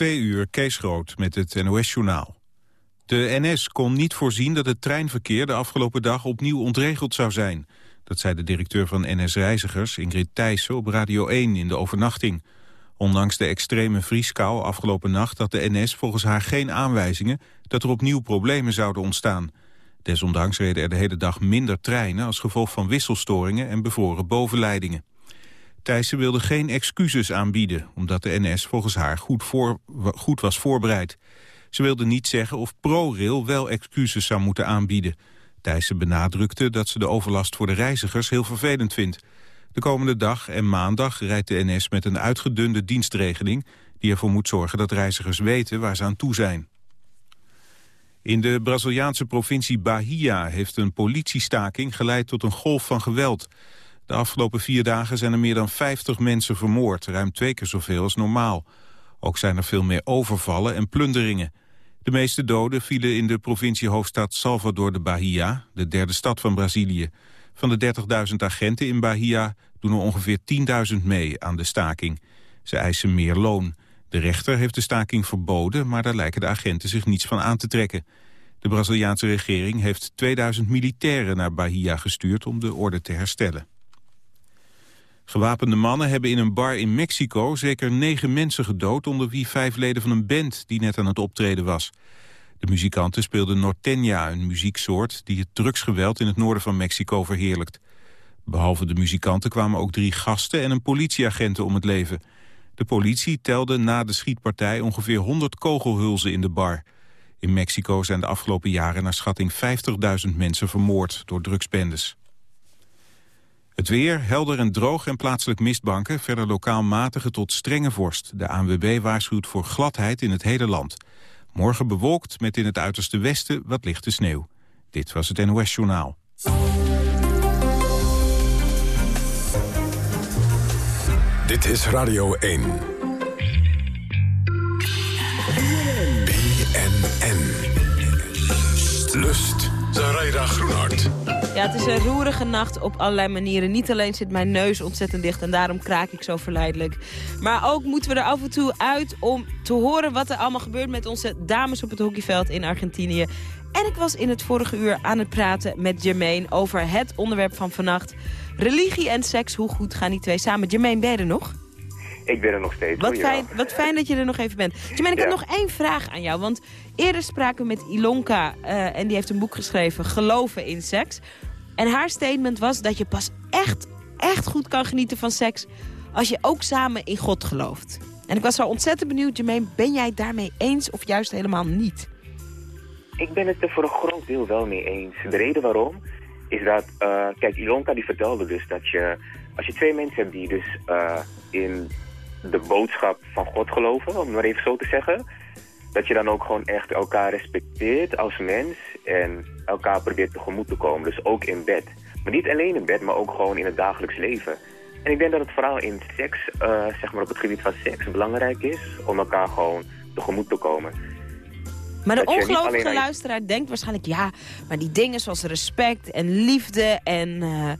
Twee uur, Kees Groot met het NOS-journaal. De NS kon niet voorzien dat het treinverkeer de afgelopen dag opnieuw ontregeld zou zijn. Dat zei de directeur van NS Reizigers, Ingrid Thijssen, op Radio 1 in de overnachting. Ondanks de extreme vrieskou afgelopen nacht had de NS volgens haar geen aanwijzingen dat er opnieuw problemen zouden ontstaan. Desondanks reden er de hele dag minder treinen als gevolg van wisselstoringen en bevroren bovenleidingen. Thijssen wilde geen excuses aanbieden, omdat de NS volgens haar goed, voor, goed was voorbereid. Ze wilde niet zeggen of ProRail wel excuses zou moeten aanbieden. Thijssen benadrukte dat ze de overlast voor de reizigers heel vervelend vindt. De komende dag en maandag rijdt de NS met een uitgedunde dienstregeling... die ervoor moet zorgen dat reizigers weten waar ze aan toe zijn. In de Braziliaanse provincie Bahia heeft een politiestaking geleid tot een golf van geweld. De afgelopen vier dagen zijn er meer dan 50 mensen vermoord, ruim twee keer zoveel als normaal. Ook zijn er veel meer overvallen en plunderingen. De meeste doden vielen in de provinciehoofdstad Salvador de Bahia, de derde stad van Brazilië. Van de 30.000 agenten in Bahia doen er ongeveer 10.000 mee aan de staking. Ze eisen meer loon. De rechter heeft de staking verboden, maar daar lijken de agenten zich niets van aan te trekken. De Braziliaanse regering heeft 2000 militairen naar Bahia gestuurd om de orde te herstellen. Gewapende mannen hebben in een bar in Mexico zeker negen mensen gedood... onder wie vijf leden van een band die net aan het optreden was. De muzikanten speelden norteña, een muzieksoort... die het drugsgeweld in het noorden van Mexico verheerlijkt. Behalve de muzikanten kwamen ook drie gasten en een politieagenten om het leven. De politie telde na de schietpartij ongeveer 100 kogelhulzen in de bar. In Mexico zijn de afgelopen jaren naar schatting 50.000 mensen vermoord door drugsbendes. Het weer, helder en droog en plaatselijk mistbanken. Verder lokaal matige tot strenge vorst. De ANWB waarschuwt voor gladheid in het hele land. Morgen bewolkt met in het uiterste westen wat lichte sneeuw. Dit was het NOS Journaal. Dit is Radio 1. BNN. Lust. Zaraida Groenhart. Ja, het is een roerige nacht op allerlei manieren. Niet alleen zit mijn neus ontzettend dicht en daarom kraak ik zo verleidelijk. Maar ook moeten we er af en toe uit om te horen wat er allemaal gebeurt met onze dames op het hockeyveld in Argentinië. En ik was in het vorige uur aan het praten met Jermaine over het onderwerp van vannacht. Religie en seks, hoe goed gaan die twee samen? Jermaine, ben je er nog? Ik ben er nog steeds. Wat, fijn, wat fijn dat je er nog even bent. Jermaine, ik heb nog één vraag aan jou. Want eerder spraken we met Ilonka uh, en die heeft een boek geschreven... Geloven in seks. En haar statement was dat je pas echt, echt goed kan genieten van seks... als je ook samen in God gelooft. En ik was zo ontzettend benieuwd, Jermaine, ben jij het daarmee eens of juist helemaal niet? Ik ben het er voor een groot deel wel mee eens. De reden waarom is dat, uh, kijk, Ilonka die vertelde dus dat je, als je twee mensen hebt die dus uh, in de boodschap van God geloven, om het maar even zo te zeggen, dat je dan ook gewoon echt elkaar respecteert als mens en elkaar probeert tegemoet te komen. Dus ook in bed. Maar niet alleen in bed, maar ook gewoon in het dagelijks leven. En ik denk dat het vooral in seks, uh, zeg maar op het gebied van seks, belangrijk is om elkaar gewoon tegemoet te komen. Maar de ongelovige luisteraar denkt waarschijnlijk... ja, maar die dingen zoals respect en liefde en, uh,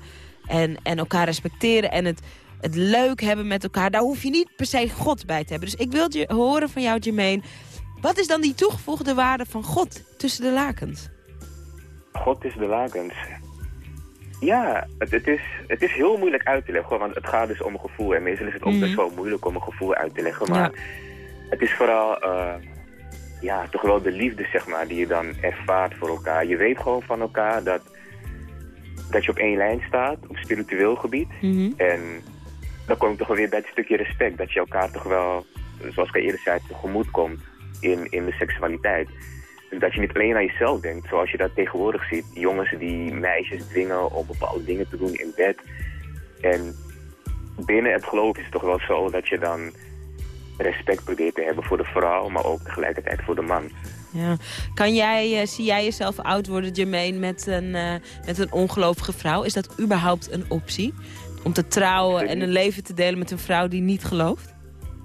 en, en elkaar respecteren... en het, het leuk hebben met elkaar, daar hoef je niet per se God bij te hebben. Dus ik wil je horen van jou, Jermaine... wat is dan die toegevoegde waarde van God tussen de lakens? God is de lakens. Ja, het, het, is, het is heel moeilijk uit te leggen, want het gaat dus om een gevoel. En meestal is het ook mm best wel moeilijk om een gevoel uit te leggen. Maar ja. het is vooral... Uh, ja, toch wel de liefde, zeg maar, die je dan ervaart voor elkaar. Je weet gewoon van elkaar dat, dat je op één lijn staat, op spiritueel gebied. Mm -hmm. En dan kom ik toch wel weer bij het stukje respect. Dat je elkaar toch wel, zoals ik eerder zei, tegemoet komt in, in de seksualiteit. Dus dat je niet alleen aan jezelf denkt, zoals je dat tegenwoordig ziet. Jongens die meisjes dwingen om bepaalde dingen te doen in bed. En binnen het geloof is het toch wel zo dat je dan respect probeert te hebben voor de vrouw, maar ook tegelijkertijd voor de man. Ja. Kan jij, uh, zie jij jezelf oud worden, Jermaine, met een, uh, met een ongelovige vrouw? Is dat überhaupt een optie? Om te trouwen en een leven te delen met een vrouw die niet gelooft?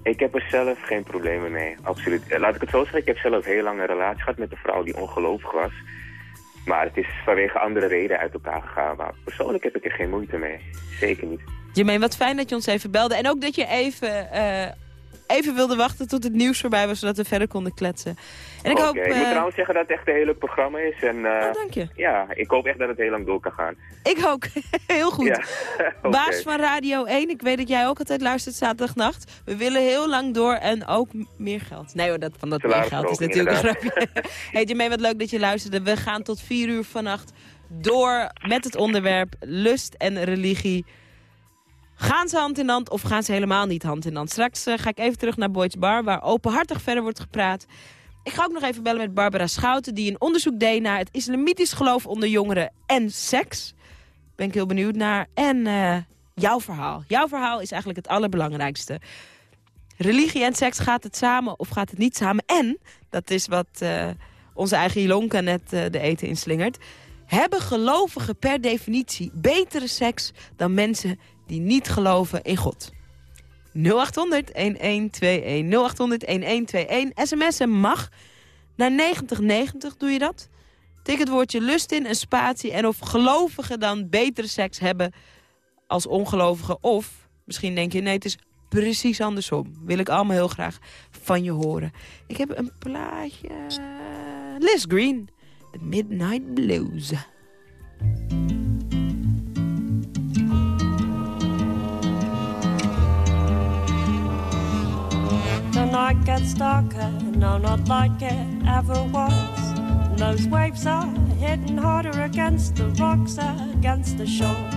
Ik heb er zelf geen problemen mee, absoluut. Eh, laat ik het zo zeggen, ik heb zelf heel lang een relatie gehad met een vrouw die ongelovig was. Maar het is vanwege andere redenen uit elkaar gegaan. Maar persoonlijk heb ik er geen moeite mee. Zeker niet. Jermaine, wat fijn dat je ons even belde. En ook dat je even uh, even wilde wachten tot het nieuws voorbij was... zodat we verder konden kletsen. En ik hoop... Ik moet trouwens zeggen dat het echt een hele programma is. En, oh, dank je. Ja, ik hoop echt dat het heel lang door kan gaan. Ik ook. heel goed. Ja. Baas van Radio 1, ik weet dat jij ook altijd luistert zaterdagnacht. We willen heel lang door en ook meer geld. Nee hoor, dat, van dat meer geld is natuurlijk een grapje. hey Jermaine, wat leuk dat je luisterde. We gaan tot vier uur vannacht door met het onderwerp lust en religie. Gaan ze hand in hand of gaan ze helemaal niet hand in hand? Straks uh, ga ik even terug naar Boyd's Bar, waar openhartig verder wordt gepraat. Ik ga ook nog even bellen met Barbara Schouten... die een onderzoek deed naar het islamitisch geloof onder jongeren en seks. Ben ik heel benieuwd naar. En uh, jouw verhaal. Jouw verhaal is eigenlijk het allerbelangrijkste. Religie en seks, gaat het samen of gaat het niet samen? En, dat is wat uh, onze eigen Ilonka net de eten inslingert... hebben gelovigen per definitie betere seks dan mensen die niet geloven in God? 0800 1121 0800 1121 sms'en mag. Naar 9090 doe je dat. Tik het woordje lust in, een spatie. En of gelovigen dan betere seks hebben als ongelovigen. Of misschien denk je, nee, het is precies andersom. Wil ik allemaal heel graag van je horen. Ik heb een plaatje. Liz Green, The Midnight Blues. Night gets darker, no, not like it ever was. And those waves are hitting harder against the rocks, against the shore.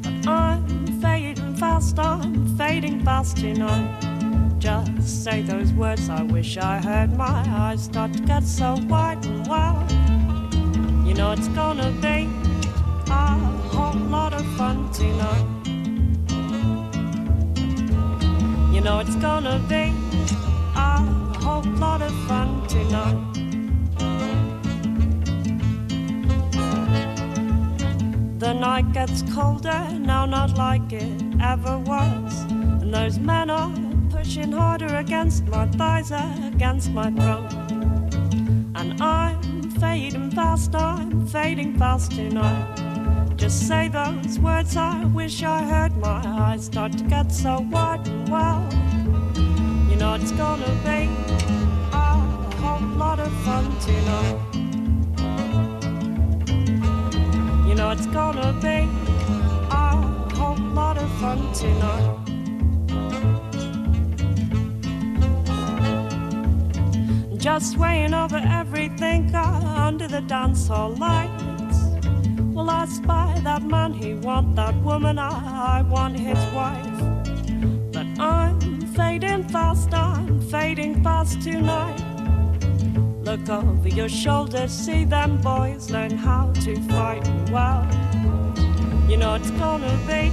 But I'm fading fast, I'm fading fast tonight. Just say those words, I wish I heard my eyes start to get so wide and wild. You know it's gonna be a whole lot of fun tonight. You know it's gonna be a whole lot of fun tonight. The night gets colder, now not like it ever was. And those men are pushing harder against my thighs, against my throat. And I'm fading fast, I'm fading fast tonight. Just say those words, I wish I heard my eyes start to get so wide and well. You know it's gonna be a whole lot of fun tonight. You know it's gonna be a whole lot of fun tonight. Just weighing over everything uh, under the dance hall light well, I spy that man, he want that woman, I, I want his wife. But I'm fading fast, I'm fading fast tonight. Look over your shoulder, see them boys learn how to fight well. You know it's gonna be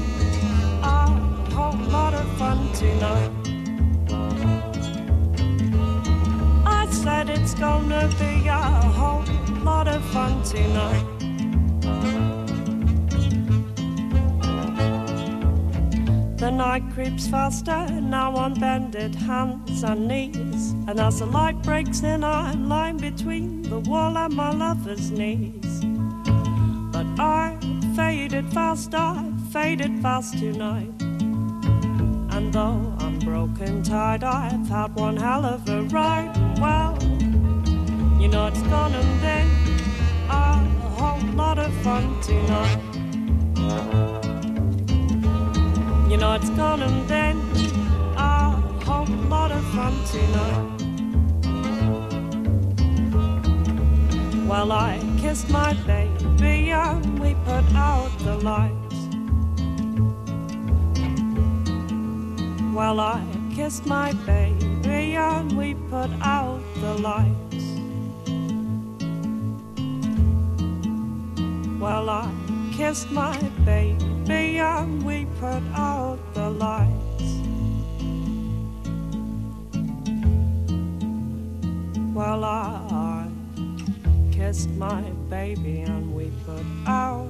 a whole lot of fun tonight. I said it's gonna be a whole lot of fun tonight. The night creeps faster, now on bended hands and knees. And as the light breaks in, I'm lying between the wall and my lover's knees. But I faded fast, I faded fast tonight. And though I'm broken tired, I've had one hell of a ride. Well, you know it's gonna be a whole lot of fun tonight. You know it's gonna be a whole lot of fun tonight. Well, I kissed my baby and we put out the lights. Well, I kissed my baby and we put out the lights. Well, I kissed my baby and we put out the lights. Well, I kissed my baby and we put out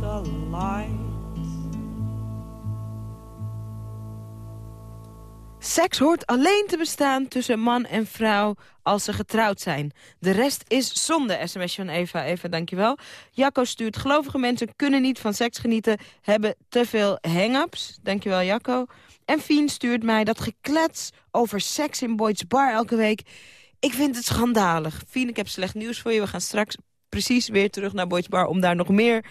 the lights. Seks hoort alleen te bestaan tussen man en vrouw als ze getrouwd zijn. De rest is zonde, sms van Eva. Eva, dankjewel. Jacco stuurt, gelovige mensen kunnen niet van seks genieten... hebben te veel hang-ups. Dankjewel, Jacco. En Fien stuurt mij dat geklets over seks in Boyd's Bar elke week. Ik vind het schandalig. Fien, ik heb slecht nieuws voor je. We gaan straks precies weer terug naar Boyd's Bar... om daar nog meer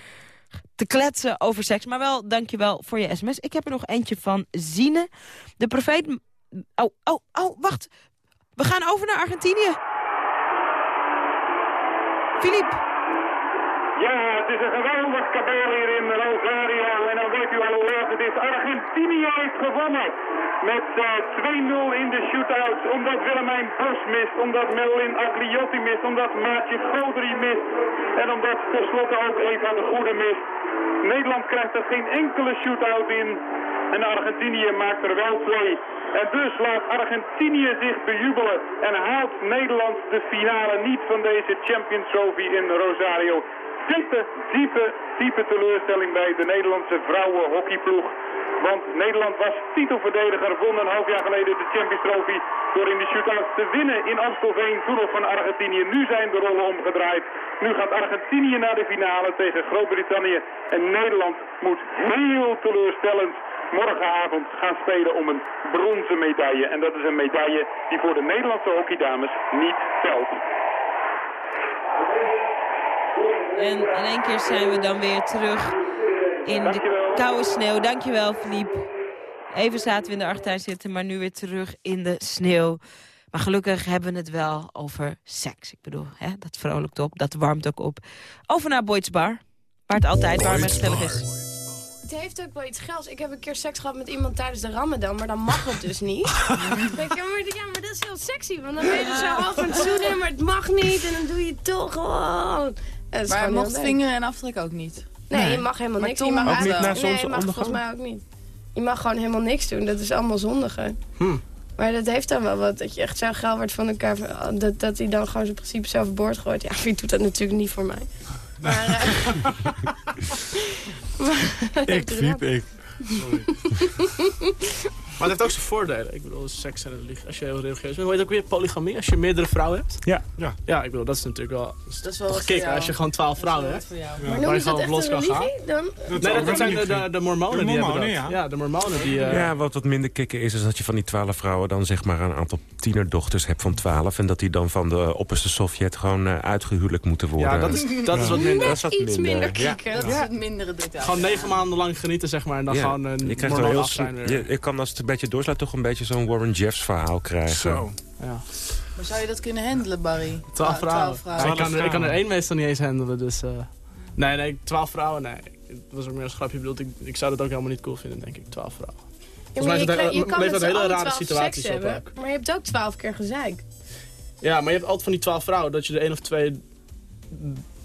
te kletsen over seks. Maar wel, dankjewel voor je sms. Ik heb er nog eentje van Zine. De profeet... Oh, oh, oh, wacht. We gaan over naar Argentinië. Filip. Ja, het is een geweldig kabel hier in Rosario. En dan weet u al hoe laat het is. Argentinië heeft gewonnen. Met uh, 2-0 in de shootouts. Omdat Willemijn Bos mist. Omdat Melvin Agliotti mist. Omdat Maatje Godri mist. En omdat tenslotte ook Eva de Goede mist. Nederland krijgt er geen enkele shootout in. En Argentinië maakt er wel twee. En dus laat Argentinië zich bejubelen. En haalt Nederland de finale niet van deze Champions Trophy in Rosario. Diepe, diepe, diepe teleurstelling bij de Nederlandse vrouwenhockeyploeg. Want Nederland was titelverdediger, won een half jaar geleden de Champions Trophy door in de shootouts te winnen in Amstelveen, toen nog van Argentinië. Nu zijn de rollen omgedraaid. Nu gaat Argentinië naar de finale tegen Groot-Brittannië. En Nederland moet heel teleurstellend morgenavond gaan spelen om een bronzen medaille. En dat is een medaille die voor de Nederlandse hockeydames niet telt. En in één keer zijn we dan weer terug in de koude sneeuw. Dankjewel, Philippe. Even zaten we in de achtertuin zitten, maar nu weer terug in de sneeuw. Maar gelukkig hebben we het wel over seks. Ik bedoel, hè, dat vrolijkt op, dat warmt ook op. Over naar Boyd's Bar, waar het altijd warm en gezellig is. Het heeft ook wel iets gels. Ik heb een keer seks gehad met iemand tijdens de ramadan, maar dan mag het dus niet. Denk je, maar, ja, maar dat is heel sexy, want dan ben je er zo aan het zoenen, maar het mag niet en dan doe je het toch gewoon. Maar gewoon mocht vingeren en aftrek ook niet. Nee, je mag helemaal Maar niks. Tom je mag wel. na Nee, je mag volgens mij ook niet. Je mag gewoon helemaal niks doen. Dat is allemaal zondige. Hm. Maar dat heeft dan wel wat. Dat je echt zo geil wordt van elkaar. Dat, dat hij dan gewoon zijn principe zo overboord gooit. Ja, wie doet dat natuurlijk niet voor mij. Maar, eh, maar- Ik, Fiep, ik. Maar het heeft ook zijn voordelen. Ik bedoel, seks en religie. Als je heel religieus bent. Hoe heet het ook weer? Polygamie. Als je meerdere vrouwen hebt. Ja, ja. Ja, ik bedoel, dat is natuurlijk wel... Dat is wel jou. als je gewoon twaalf vrouwen hebt. jou. Maar Waar noemen je dat echt los kan gaan. religie? Dan? Nee, dat zijn de, de, de mormonen De die hebben mormonen, dat. ja. de mormonen die... eh, Ja, wat wat minder kicken is, is dat je van die twaalf vrouwen... dan zeg maar een aantal tienerdochters hebt van twaalf... en dat die dan van de opperste Sovjet gewoon eh, uitgehuwelijk moeten worden. ja, dat is, dat is wat minder. Dat is wat Iets minder Ja. kicken. Dat is het mindere detail. Gewoon negen maanden lang genieten, zeg maar. En dan Ja, gewoon een je krijgt wel mormoon heel af zijn je, je kan als het een beetje doorslaat toch een beetje zo'n Warren Jeffs verhaal krijgen. Zo. Ja. Maar zou je dat kunnen handelen, Barry? Twaalf Ah, vrouwen. vrouwen. Ja, ik, kan, er- ik kan er één meestal niet eens handelen, dus... eh, nee, nee, twaalf vrouwen, nee. Het was ook meer als grapje bedoeld. Ik, ik zou dat ook helemaal niet cool vinden, denk ik. Twaalf vrouwen. Ja, maar je, hele- je kan leeft met dat z'n hele rare situaties seks op hebben. Maar je hebt ook twaalf keer gezeik. Ja, maar je hebt altijd van die twaalf vrouwen dat je er één of twee...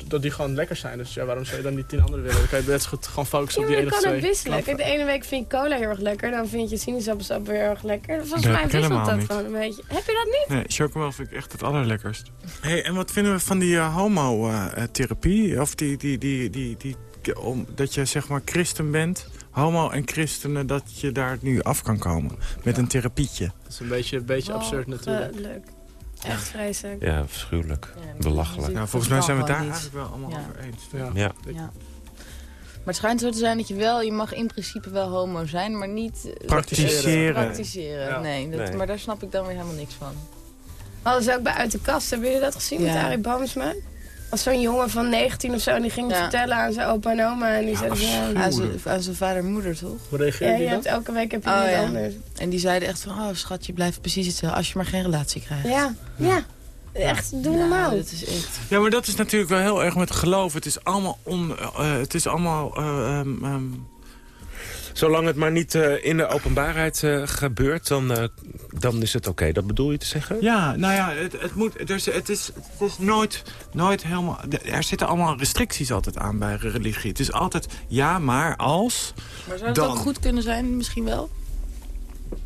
Dat die gewoon lekker zijn. Dus ja, waarom zou je dan die tien andere willen? Dan kan je best goed gewoon focussen Ja, op die je één of kan twee. ook wisselen. Kijk, de ene week vind je cola heel erg lekker. Dan vind je sinaasappelsap weer heel erg lekker. Volgens Dat mij wisselt dat niet. gewoon een beetje. Heb je dat niet? Nee, chocomel vind ik echt het allerlekkerst. hey, en wat vinden we van die eh, homo-therapie? of die, die, die, die, die, om, dat je zeg maar christen bent, homo en christenen, dat je daar nu af kan komen met een therapietje. Dat is een beetje, een beetje absurd natuurlijk. eh, leuk. Echt vreselijk. Ja, afschuwelijk. Ja, Belachelijk. Nou, volgens mij zijn we het daar eigenlijk wel allemaal Ja. over eens. Ja. Ja. Ja. Maar het schijnt zo te zijn dat je wel, je mag in principe wel homo zijn, maar niet eh, Praktiseren. praktiseren. Ja. Nee, dat, Nee. maar daar snap ik dan weer helemaal niks van. Hadden ze ook bij Uit de Kast. Hebben jullie dat gezien met. Arie Boomsma? Als zo'n jongen van 19 of zo. En die ging het Ja. vertellen aan zijn opa en oma. En die Ja, zeiden van, ja. Aan zijn- aan zijn vader en moeder, toch? Hoe reageer ja, je je dan? hebt elke week heb je Oh, iets ja. anders. En die zeiden echt van, oh schat, je blijft precies hetzelfde als je maar geen relatie krijgt. Ja, ja. Echt, doe normaal. dat is echt... Ja, maar dat is natuurlijk wel heel erg met geloof. Het is allemaal on... eh, het is allemaal... eh, ehm, ehm, Zolang het maar niet eh, in de openbaarheid eh, gebeurt, dan, eh, dan is het oké. Dat bedoel je te zeggen? Ja, nou ja, het, het, moet, dus het, is, het is nooit, nooit helemaal... Er zitten allemaal restricties altijd aan bij religie. Het is altijd ja, maar als... Maar zou het Dan. ook goed kunnen zijn, misschien wel?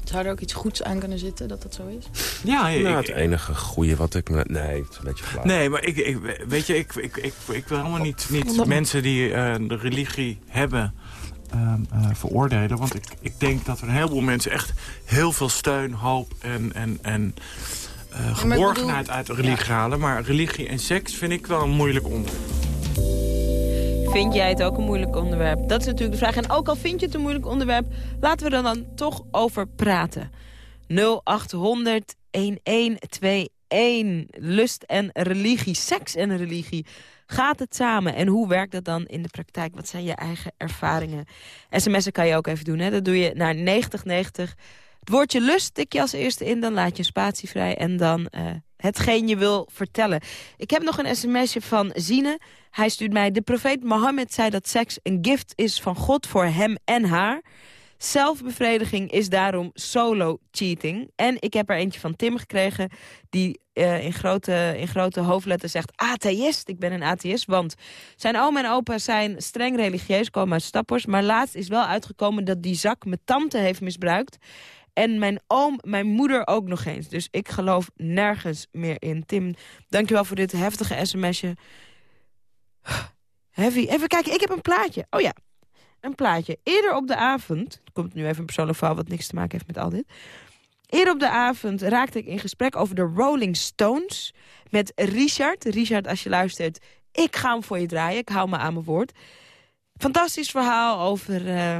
Zou er ook iets goeds aan kunnen zitten, dat dat zo is? Ja, ik- Nou, het enige goede wat ik... me- Nee, het is een beetje flauw. Nee, maar ik, ik, weet je, ik, ik, ik, ik wil helemaal niet, niet mensen die eh, de religie hebben... ehm, eh, veroordelen. Want ik, ik denk dat er een heleboel mensen echt heel veel steun, hoop en, en, en uh, geborgenheid uit de religie halen. Maar religie en seks vind ik wel een moeilijk onderwerp. Vind jij het ook een moeilijk onderwerp? Dat is natuurlijk de vraag. En ook al vind je het een moeilijk onderwerp... laten we er dan toch over praten. 0800 1121. Lust en religie, seks en religie. Gaat het samen? En hoe werkt dat dan in de praktijk? Wat zijn je eigen ervaringen? SMS'en kan je ook even doen. Hè? Dat doe je naar 9090. Het woordje lust tik je als eerste in. Dan laat je een spatie vrij. En dan uh, hetgeen je wil vertellen. Ik heb nog een sms'je van Zine. Hij stuurt mij... De profeet Mohammed zei dat seks een gift is van God voor hem en haar... Zelfbevrediging is daarom solo cheating. En ik heb er eentje van Tim gekregen die uh, in, grote, in grote hoofdletters zegt atheïst. Ik ben een atheïst, want zijn oom en opa zijn streng religieus, komen uit Stappers. Maar laatst is wel uitgekomen dat die zak mijn tante heeft misbruikt. En mijn oom, mijn moeder ook nog eens. Dus ik geloof nergens meer in. Tim, dankjewel voor dit heftige sms'je. Heavy. Even kijken, ik heb een plaatje. Oh ja, een plaatje. Eerder op de avond, komt nu even een persoonlijk verhaal wat niks te maken heeft met al dit. Eerder op de avond raakte ik in gesprek over de Rolling Stones met Richard. Richard, als je luistert, ik ga hem voor je draaien. Ik hou me aan mijn woord. Fantastisch verhaal over, uh,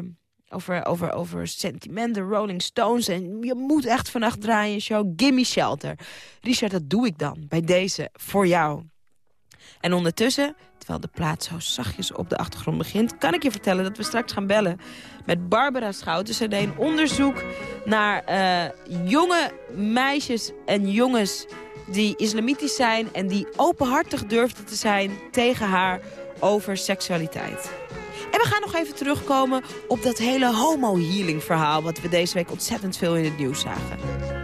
over, over, over sentimenten, Rolling Stones. En je moet echt vannacht draaien, show. Gimme Shelter. Richard, dat doe ik dan bij deze voor jou. En ondertussen terwijl de plaat zo zachtjes op de achtergrond begint... kan ik je vertellen dat we straks gaan bellen met Barbara Schouten. Ze deed een onderzoek naar uh, jonge meisjes en jongens die islamitisch zijn... en die openhartig durfden te zijn tegen haar over seksualiteit. En we gaan nog even terugkomen op dat hele homo-healing verhaal... wat we deze week ontzettend veel in het nieuws zagen.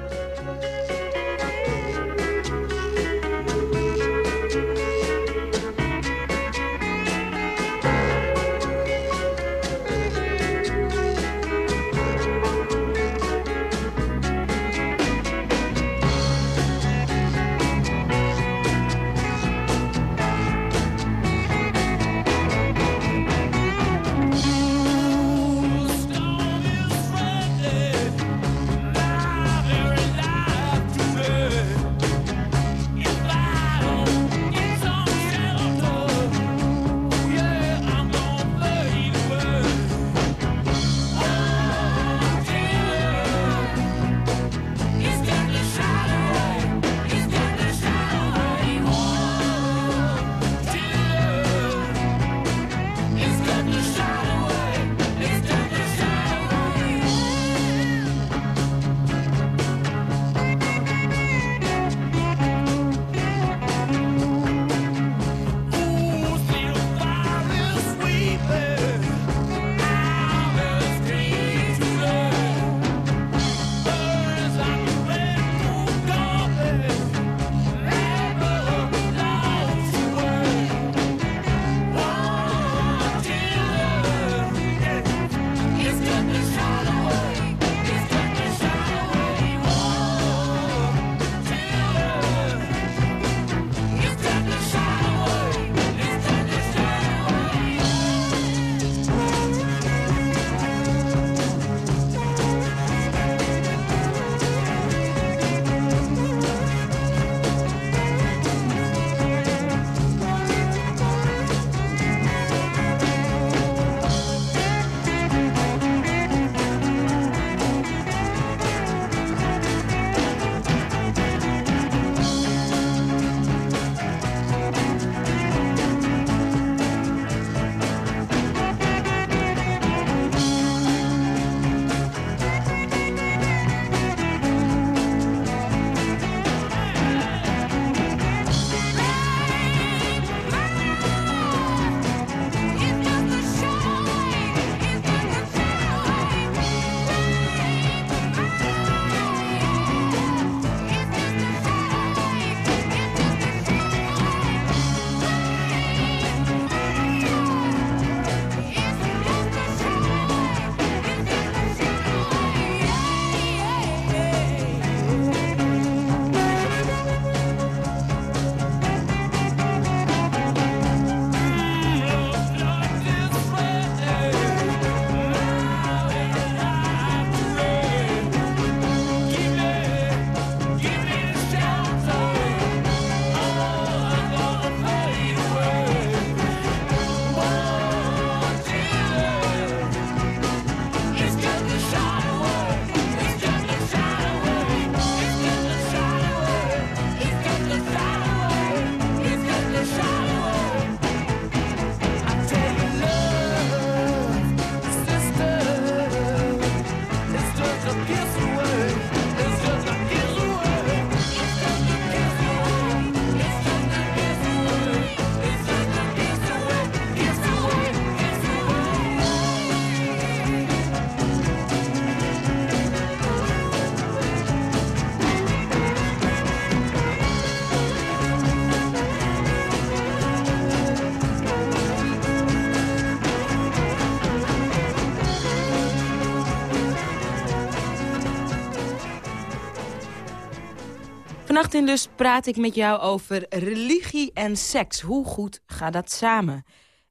Vannacht in Lust praat ik met jou over religie en seks. Hoe goed gaat dat samen?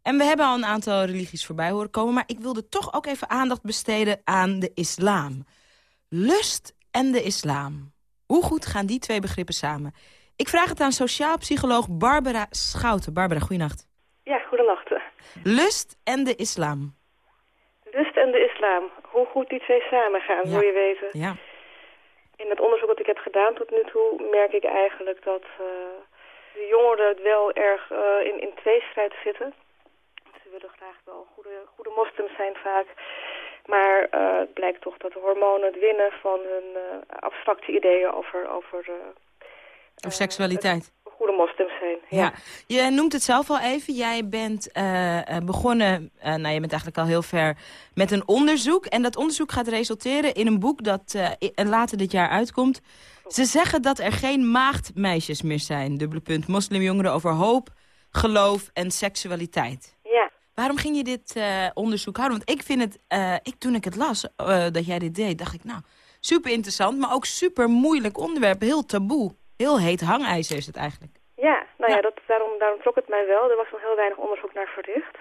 En we hebben al een aantal religies voorbij horen komen... maar ik wilde toch ook even aandacht besteden aan de islam. Lust en de islam. Hoe goed gaan die twee begrippen samen? Ik vraag het aan sociaal psycholoog Barbara Schouten. Barbara, goeienacht. Ja, goedenacht. Lust en de islam. Lust en de islam. Hoe goed die twee samen gaan, wil je weten. Ja. In het onderzoek dat ik heb gedaan tot nu toe merk ik eigenlijk dat uh, de jongeren wel erg uh, in, in tweestrijd zitten. Ze willen graag wel goede, goede moslims zijn vaak. Maar uh, het blijkt toch dat de hormonen het winnen van hun abstracte ideeën over... over of seksualiteit. Goede moslims zijn, ja. ja. Je noemt het zelf al even. Jij bent begonnen, nou je bent eigenlijk al heel ver met een onderzoek. En dat onderzoek gaat resulteren in een boek dat uh, later dit jaar uitkomt. Ze zeggen dat er geen maagdmeisjes meer zijn. Dubbele punt. Moslimjongeren over hoop, geloof en seksualiteit. Ja. Waarom ging je dit onderzoek houden? Want ik vind het, ik, toen ik het las, dat jij dit deed, dacht ik, nou, super interessant, maar ook super moeilijk onderwerp. Heel taboe. Heel heet hangijzer is het eigenlijk. Ja, nou ja, dat, daarom, daarom trok het mij wel. Er was nog heel weinig onderzoek naar verricht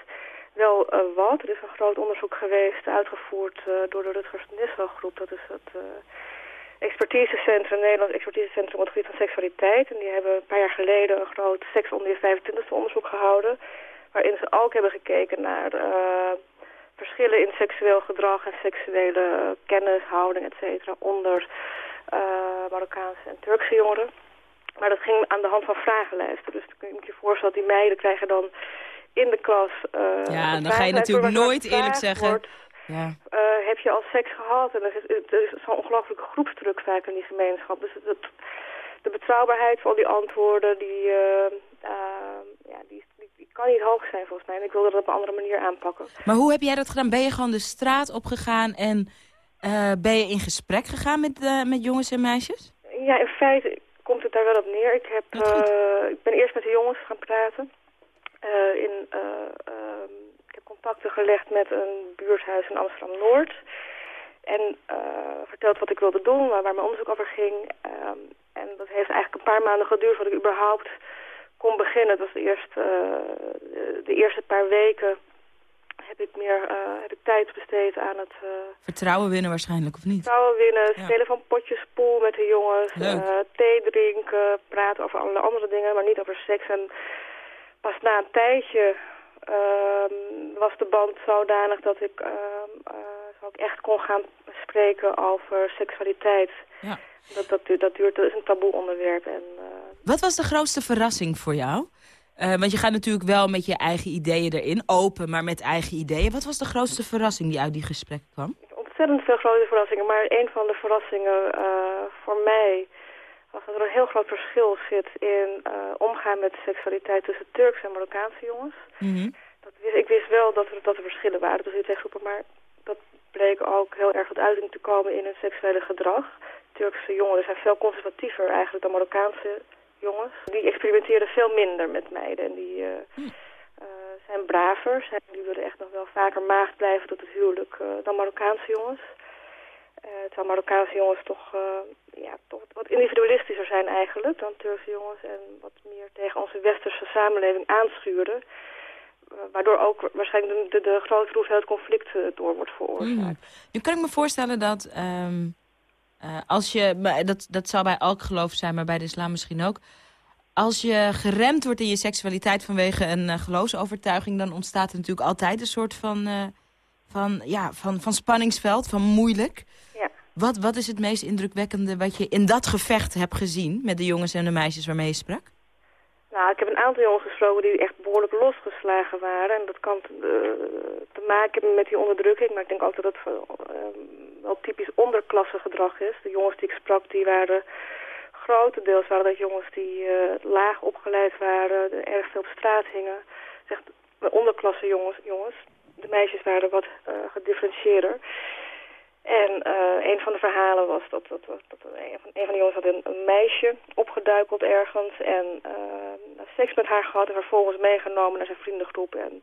wel uh, wat. Er is een groot onderzoek geweest, uitgevoerd uh, door de Rutgers Niswell groep. Dat is het uh, expertisecentrum, Nederlands expertisecentrum op het gebied van seksualiteit. En die hebben een paar jaar geleden een groot seks onder je 25 onderzoek gehouden. Waarin ze ook hebben gekeken naar verschillen in seksueel gedrag en seksuele kennis, houding, et cetera, onder Marokkaanse en Turkse jongeren. Maar dat ging aan de hand van vragenlijsten. Dus dan kun je je voorstellen dat die meiden krijgen dan in de klas... Uh, ja, dan ga je natuurlijk nooit eerlijk zeggen... Wordt, ja. uh, heb je al seks gehad? En er is, er is zo'n ongelooflijke groepsdruk vaak in die gemeenschap. Dus het, de betrouwbaarheid van die antwoorden, die, ja, die, die, die, kan niet hoog zijn volgens mij. En ik wilde dat op een andere manier aanpakken. Maar hoe heb jij dat gedaan? Ben je gewoon de straat opgegaan en ben je in gesprek gegaan met, met jongens en meisjes? Ja, in feite komt het daar wel op neer. Ik, heb, ik ben eerst met de jongens gaan praten. Uh, in, uh, uh, ik heb contacten gelegd met een buurthuis in Amsterdam-Noord. En verteld wat ik wilde doen, waar, waar mijn onderzoek over ging. Ehm, en dat heeft eigenlijk een paar maanden geduurd voordat ik überhaupt kon beginnen. Het was de eerste, de eerste paar weken heb ik meer heb ik tijd besteed aan het... Vertrouwen winnen waarschijnlijk, of niet? Vertrouwen winnen, ja. spelen van potjespoel met de jongens, thee drinken, praten over allerlei andere dingen, maar niet over seks. En pas na een tijdje uh, was de band zodanig dat ik, uh, uh, ik echt kon gaan spreken over seksualiteit. Ja. Dat, dat, dat, duurt, dat is een taboe onderwerp. En, uh, Wat was de grootste verrassing voor jou? Uh, want je gaat natuurlijk wel met je eigen ideeën erin, open, maar met eigen ideeën. Wat was de grootste verrassing die uit die gesprekken kwam? Ontzettend veel grote verrassingen, maar een van de verrassingen uh, voor mij was dat er een heel groot verschil zit in uh, omgaan met seksualiteit tussen Turkse en Marokkaanse jongens. Mm -hmm. dat, ik wist wel dat er, dat er verschillen waren tussen die twee groepen, maar dat bleek ook heel erg tot uiting te komen in hun seksuele gedrag. Turkse jongeren zijn veel conservatiever eigenlijk dan Marokkaanse jongens. Die experimenteren veel minder met meiden en die uh, mm. uh, zijn braver. Zijn, die willen echt nog wel vaker maagd blijven tot het huwelijk dan Marokkaanse jongens. Terwijl Marokkaanse jongens toch, ja, toch wat individualistischer zijn eigenlijk dan Turkse jongens. En wat meer tegen onze westerse samenleving aanschuren. Waardoor ook waarschijnlijk de, de, de grote hoeveelheid conflicten door wordt veroorzaakt. Mm. Nu kan ik me voorstellen dat um, als je, dat, dat zal bij elk geloof zijn, maar bij de islam misschien ook. Als je geremd wordt in je seksualiteit vanwege een geloofsovertuiging, dan ontstaat er natuurlijk altijd een soort van van, ja, van, van spanningsveld, van moeilijk. Ja. Wat, wat is het meest indrukwekkende wat je in dat gevecht hebt gezien... met de jongens en de meisjes waarmee je sprak? Nou, ik heb een aantal jongens gesproken die echt behoorlijk losgeslagen waren. En dat kan te, uh, te maken hebben met die onderdrukking. Maar ik denk ook dat het uh, wel typisch onderklasse gedrag is. De jongens die ik sprak, die waren grotendeels waren dat jongens die uh, laag opgeleid waren, erg veel op straat hingen. Echt onderklasse jongens, jongens de meisjes waren wat uh, gedifferentieerder. En uh, een van de verhalen was dat, dat, dat, dat een, van, een, van, de jongens had een, meisje opgeduikeld ergens en seks met haar gehad en vervolgens meegenomen naar zijn vriendengroep en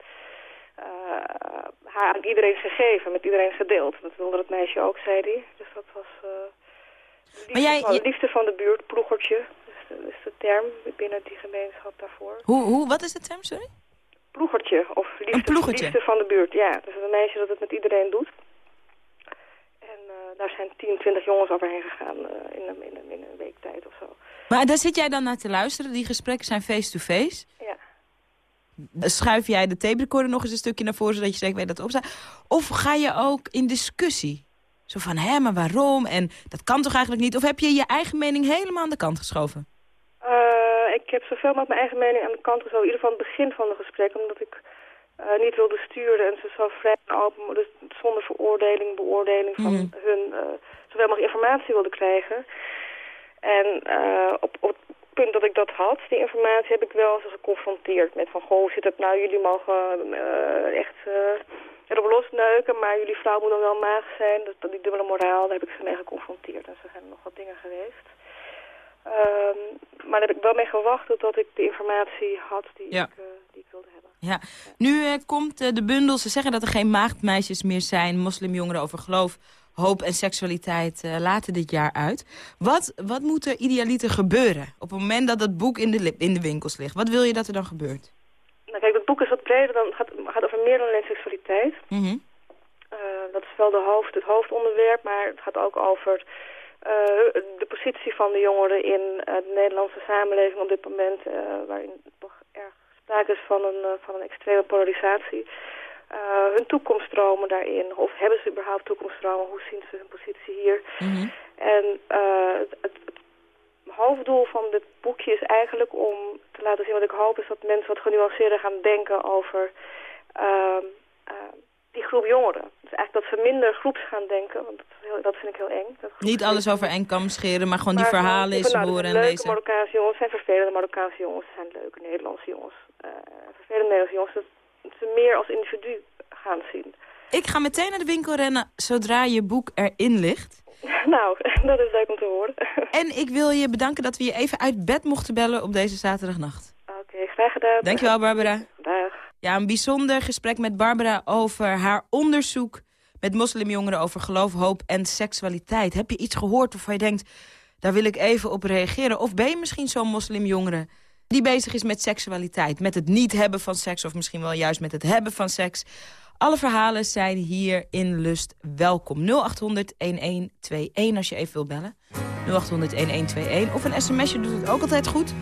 haar aan iedereen gegeven, met iedereen gedeeld. Dat wilde het meisje ook, zei hij. Dus dat was de liefde, maar jij, van, de liefde van de buurt, ploegertje. Dus eh, is de term binnen die gemeenschap daarvoor. Hoe, hoe, wat is de term, sorry? Ploegertje, of liefde, ploegertje. liefde van de buurt. Ja, dus een meisje dat het met iedereen doet. En eh, daar zijn 10, 20 jongens overheen gegaan eh, in, een, in, een, in een week tijd of zo. Maar daar zit jij dan naar te luisteren. Die gesprekken zijn face-to-face. Ja. Schuif jij de tape recorder nog eens een stukje naar voren... zodat je zeker weet dat het opstaat? Of ga je ook in discussie? Zo van, hè, maar waarom? En dat kan toch eigenlijk niet? Of heb je je eigen mening helemaal aan de kant geschoven? Eh, ik heb zoveel mogelijk mijn eigen mening aan de kant geschoven. In ieder geval aan het begin van de gesprek. Omdat ik eh, niet wilde sturen en ze zo vrij en open, dus zonder veroordeling, beoordeling van Mhm. hun, eh, zoveel mogelijk informatie wilde krijgen. En op, op het punt dat ik dat had, die informatie, heb ik wel ze geconfronteerd met van, goh, zit het nou? Jullie mogen eh, echt eh, erop losneuken, maar jullie vrouw moet dan wel maag zijn. Dus dat die dubbele moraal, daar heb ik ze mee geconfronteerd. En zo zijn er nog wat dingen geweest. Ehm, maar daar heb ik wel mee gewacht totdat ik de informatie had die, Ja. ik, eh, die ik wilde hebben. Ja, nu komt de bundel. Ze zeggen dat er geen maagdmeisjes meer zijn. Moslimjongeren over geloof, hoop en seksualiteit eh, later dit jaar uit. Wat, wat moet er idealiter gebeuren op het moment dat het boek in de, in de winkels ligt? Wat wil je dat er dan gebeurt? Nou, kijk, het boek is wat breder dan het gaat, gaat over meer dan alleen seksualiteit. Mhm. Eh, dat is wel de hoofd, het hoofdonderwerp, maar het gaat ook over eh, de positie van de jongeren in de Nederlandse samenleving op dit moment, eh, waarin toch erg sprake is van een, van een extreme polarisatie. Eh, hun toekomststromen daarin, of hebben ze überhaupt toekomststromen, hoe zien ze hun positie hier? En eh, het, het, hoofddoel van dit boekje is eigenlijk om te laten zien wat ik hoop is dat mensen wat genuanceerder gaan denken over ehm, eh, die groep jongeren. Dus eigenlijk dat ze minder groeps gaan denken, want dat, heel, dat vind ik heel eng. Dat Niet alles over één kam scheren, maar gewoon die verhalen eens nou, horen en leuke lezen. Marokkaanse jongens zijn vervelende Marokkaanse jongens, zijn leuke Nederlandse jongens. vervelende Nederlandse jongens, dat ze meer als individu gaan zien. Ik ga meteen naar de winkel rennen zodra je boek erin ligt. nou, dat is leuk om te horen. En ik wil je bedanken dat we je even uit bed mochten bellen op deze zaterdagnacht. Oké, graag gedaan. Dankjewel, Barbara. Dag. Ja, een bijzonder gesprek met Barbara over haar onderzoek met moslimjongeren over geloof, hoop en seksualiteit. Heb je iets gehoord waarvan je denkt, daar wil ik even op reageren? Of ben je misschien zo'n moslimjongere die bezig is met seksualiteit, met het niet hebben van seks of misschien wel juist met het hebben van seks? Alle verhalen zijn hier in Lust welkom. 0800 1121 als je even wil bellen. 0800 1121 of een sms'je doet het ook altijd goed.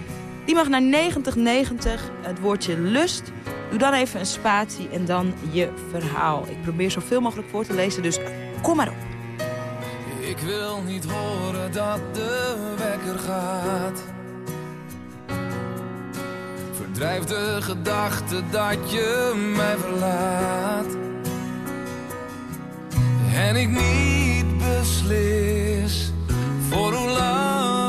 Die mag naar 9090, het woordje lust. Doe dan even een spatie en dan je verhaal. Ik probeer zoveel mogelijk voor te lezen, dus kom maar op. Ik wil niet horen dat de wekker gaat. Verdrijf de gedachte dat je mij verlaat. En ik niet beslis voor hoe lang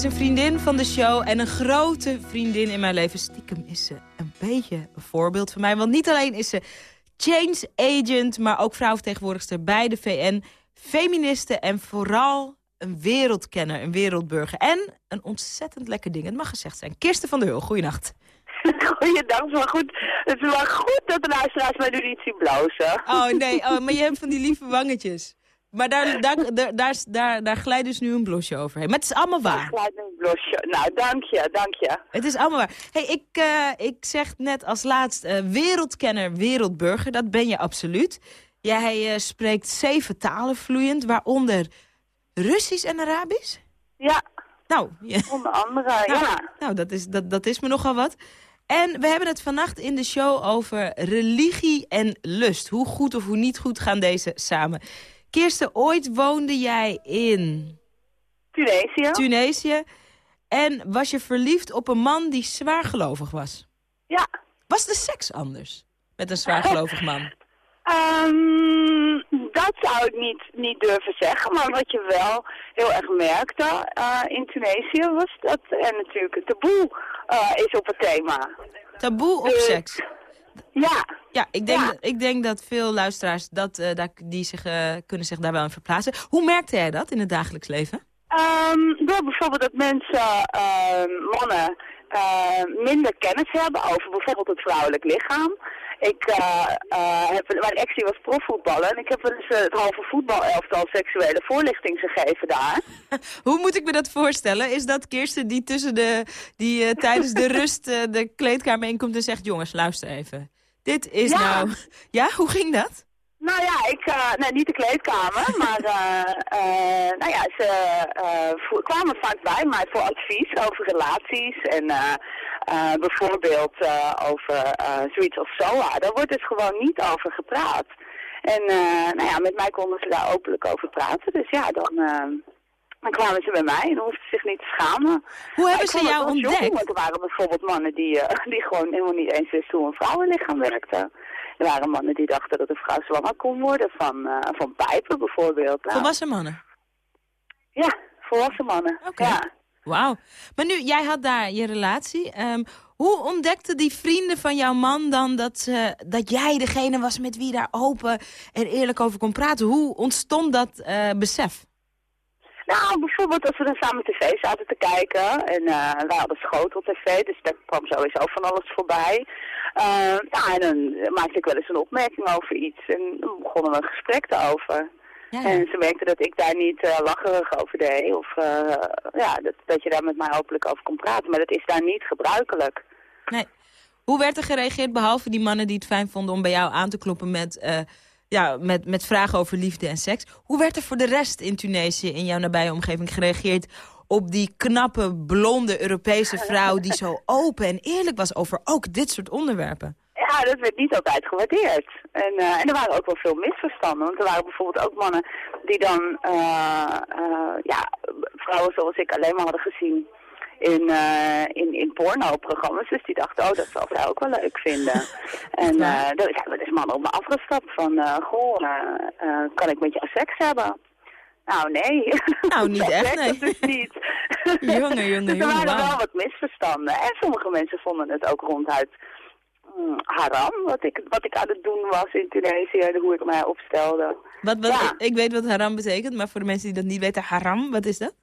is een vriendin van de show en een grote vriendin in mijn leven. Stiekem is ze een beetje een voorbeeld van mij. Want niet alleen is ze change agent, maar ook vrouwvertegenwoordigster bij de VN. Feministe en vooral een wereldkenner, een wereldburger. En een ontzettend lekker ding, het mag gezegd zijn. Kirsten van der Hul, goeienacht. Goeiedag, maar goed. Het is wel goed dat de luisteraars mij nu niet zien blozen. Oh nee, oh, maar je hebt van die lieve wangetjes. Maar daar, daar, daar, daar, daar, daar glijdt dus nu een blosje overheen. Maar het is allemaal waar. Daar glijdt een blosje. Nou, dank je, dank je. Het is allemaal waar. Hey, ik, uh, ik zeg net als laatst uh, wereldkenner, wereldburger. Dat ben je absoluut. Jij uh, spreekt zeven talen vloeiend, waaronder Russisch en Arabisch? Ja. Nou, ja. onder andere, nou, ja. Nou, dat is, dat, dat is me nogal wat. En we hebben het vannacht in de show over religie en lust. Hoe goed of hoe niet goed gaan deze samen? Kirsten, ooit woonde jij in... Tunesië. Tunesië. En was je verliefd op een man die zwaargelovig was? Ja. Was de seks anders met een zwaargelovig man? Um, dat zou ik niet, niet durven zeggen. Maar wat je wel heel erg merkte uh, in Tunesië was dat... En natuurlijk het taboe uh, is op het thema. Taboe op dus, seks? Ja. Ja, ik denk, ja. ik denk dat veel luisteraars dat, uh, daar, die zich, uh, kunnen zich daar wel in verplaatsen. Hoe merkte jij dat in het dagelijks leven? Um, door bijvoorbeeld dat mensen, uh, mannen, minder kennis hebben over bijvoorbeeld het vrouwelijk lichaam. Ik heb, mijn ex was profvoetballer en ik heb eens het halve voetbalelftal seksuele voorlichting gegeven daar. Hoe moet ik me dat voorstellen? Is dat Kirsten die, tussen de, die tijdens de rust de kleedkamer inkomt en zegt... jongens, luister even. Dit is ja. nou... Ja, hoe ging dat? Nou ja, ik, uh, nee, niet de kleedkamer, maar uh, uh, nou ja, ze kwamen vaak bij mij voor advies over relaties en bijvoorbeeld over zoiets als SOA. Daar wordt dus gewoon niet over gepraat. En nou ja, met mij konden ze daar openlijk over praten, dus ja, dan... dan kwamen ze bij mij en hoefden zich niet te schamen. Hoe hebben ze jou ontdekt? Want er waren bijvoorbeeld mannen die, die gewoon helemaal niet eens wisten hoe een vrouwenlichaam werkte. Er waren mannen die dachten dat een vrouw zwanger kon worden van, uh, van pijpen bijvoorbeeld. Nou, volwassen mannen? Ja, volwassen mannen. Okay. Ja. Wauw. Maar nu, jij had daar je relatie. Um, hoe ontdekten die vrienden van jouw man dan dat, uh, dat jij degene was met wie daar open en eerlijk over kon praten? Hoe ontstond dat uh, besef? Nou, bijvoorbeeld als we dan samen tv zaten te kijken. En uh, wij hadden schotel-tv, dus daar kwam sowieso van alles voorbij. Uh, ja, en dan maakte ik wel eens een opmerking over iets. En dan begonnen we een gesprek erover. Ja, ja. En ze merkte dat ik daar niet uh, lacherig over deed. Of ja, dat, dat je daar met mij openlijk over kon praten. Maar dat is daar niet gebruikelijk. Nee. Hoe werd er gereageerd, behalve die mannen die het fijn vonden om bij jou aan te kloppen met, ja, met, met vragen over liefde en seks? Hoe werd er voor de rest in Tunesië, in jouw nabije omgeving, gereageerd op die knappe, blonde Europese vrouw die zo open en eerlijk was over ook dit soort onderwerpen? Ja, dat werd niet altijd gewaardeerd. En, uh, en er waren ook wel veel misverstanden. Want er waren bijvoorbeeld ook mannen die dan, uh, uh, ja, vrouwen zoals ik alleen maar hadden gezien in, uh, in, in porno-programma's. Dus die dachten, oh, dat zal zij ook wel leuk vinden. en uh, er zijn wel eens mannen op me afgestapt van, uh, goh, uh, kan ik met jou seks hebben? Nou, nee. Nou, niet echt, nee. dus niet. jongen, jongen, dus er waren jongen, wel wat misverstanden. En sommige mensen vonden het ook ronduit mm, haram, wat ik, wat ik aan het doen was in Tunesië, hoe ik mij opstelde. Wat, wat, ja. ik, ik weet wat haram betekent, maar voor de mensen die dat niet weten, haram, wat is dat?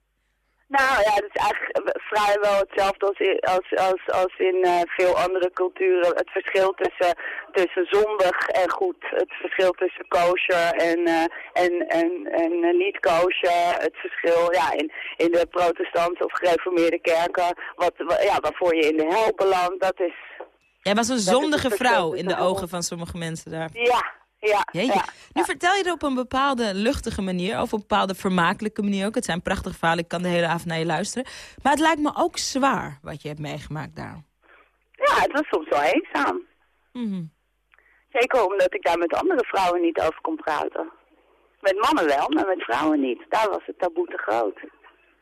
Nou ja, het is eigenlijk vrijwel hetzelfde als in, als, als, als in uh, veel andere culturen. Het verschil tussen, tussen zondig en goed. Het verschil tussen kosher en, uh, en, en, en uh, niet kosher. Het verschil ja, in, in de protestantse of gereformeerde kerken. Wat, ja, waarvoor je in de hel belandt. Dat is... Jij was een zondige vrouw in de ogen van sommige mensen daar. Ja, ja, Jeetje. ja, Nu vertel je het op een bepaalde luchtige manier, of op een bepaalde vermakelijke manier ook. Het zijn prachtige verhalen, ik kan de hele avond naar je luisteren. Maar het lijkt me ook zwaar wat je hebt meegemaakt daar. Ja, het was soms wel eenzaam. Mm -hmm. Zeker omdat ik daar met andere vrouwen niet over kon praten. Met mannen wel, maar met vrouwen niet. Daar was het taboe te groot.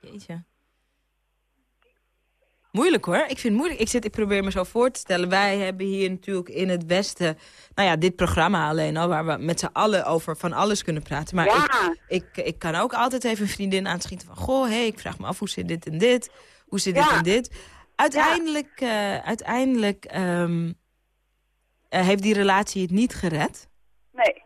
Jeetje. Moeilijk hoor. Ik vind het moeilijk. Ik, zit, ik probeer me zo voor te stellen. Wij hebben hier natuurlijk in het Westen... Nou ja, dit programma alleen al... waar we met z'n allen over van alles kunnen praten. Maar Ja. ik, ik, ik kan ook altijd even een vriendin aanschieten van... Goh, hey, ik vraag me af hoe zit dit en dit? Hoe zit dit en dit? Uiteindelijk, eh, uiteindelijk ehm, eh, heeft die relatie het niet gered. Nee.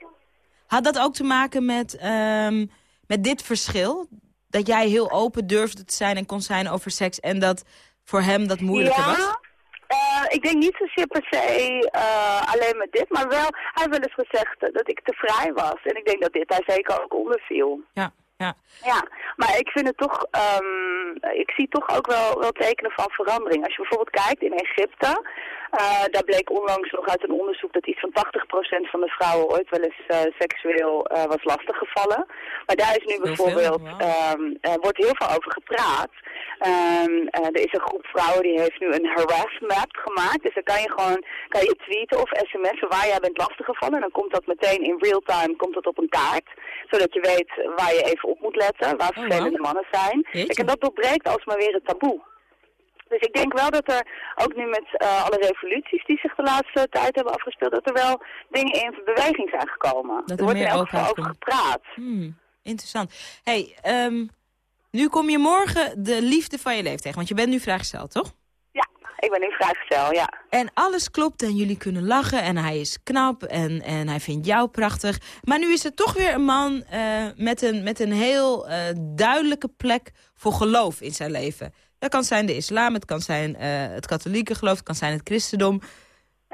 Had dat ook te maken met, ehm, met dit verschil? Dat jij heel open durfde te zijn en kon zijn over seks... en dat voor hem dat moeilijker ja, was? eh, ik denk niet zozeer per se eh, alleen met dit, maar wel, hij heeft wel eens gezegd dat ik te vrij was. En ik denk dat dit daar zeker ook onder viel. Ja, ja. Ja, maar ik vind het toch, ehm, ik zie toch ook wel, wel tekenen van verandering. Als je bijvoorbeeld kijkt in Egypte, eh, daar bleek onlangs nog uit een onderzoek dat iets van 80% van de vrouwen ooit wel eens seksueel eh, was lastiggevallen. Maar daar is nu bijvoorbeeld, er wordt heel veel over gepraat. Ehm, eh, er is een groep vrouwen die heeft nu een harass map gemaakt. Dus dan kan je gewoon kan je tweeten of sms'en waar jij bent lastiggevallen. En dan komt dat meteen in real time komt dat op een kaart. Zodat je weet waar je even op moet letten, waar vervelende mannen zijn. Kijk, en dat doorbreekt alsmaar weer het taboe. Dus ik denk wel dat er, ook nu met eh, alle revoluties die zich de laatste tijd hebben afgespeeld, dat er wel dingen in beweging zijn gekomen. Dat er er wordt in elk geval over gepraat. Hmm, interessant. hey, ehm, nu kom je morgen de liefde van je leven tegen. Want je bent nu vrijgezel, toch? Ik ben nu vrijgezel, ja. En alles klopt en jullie kunnen lachen en hij is knap en, en hij vindt jou prachtig. Maar nu is er toch weer een man eh, met, een, met een heel eh, duidelijke plek voor geloof in zijn leven. Dat kan zijn de islam, het kan zijn eh, het katholieke geloof, het kan zijn het christendom.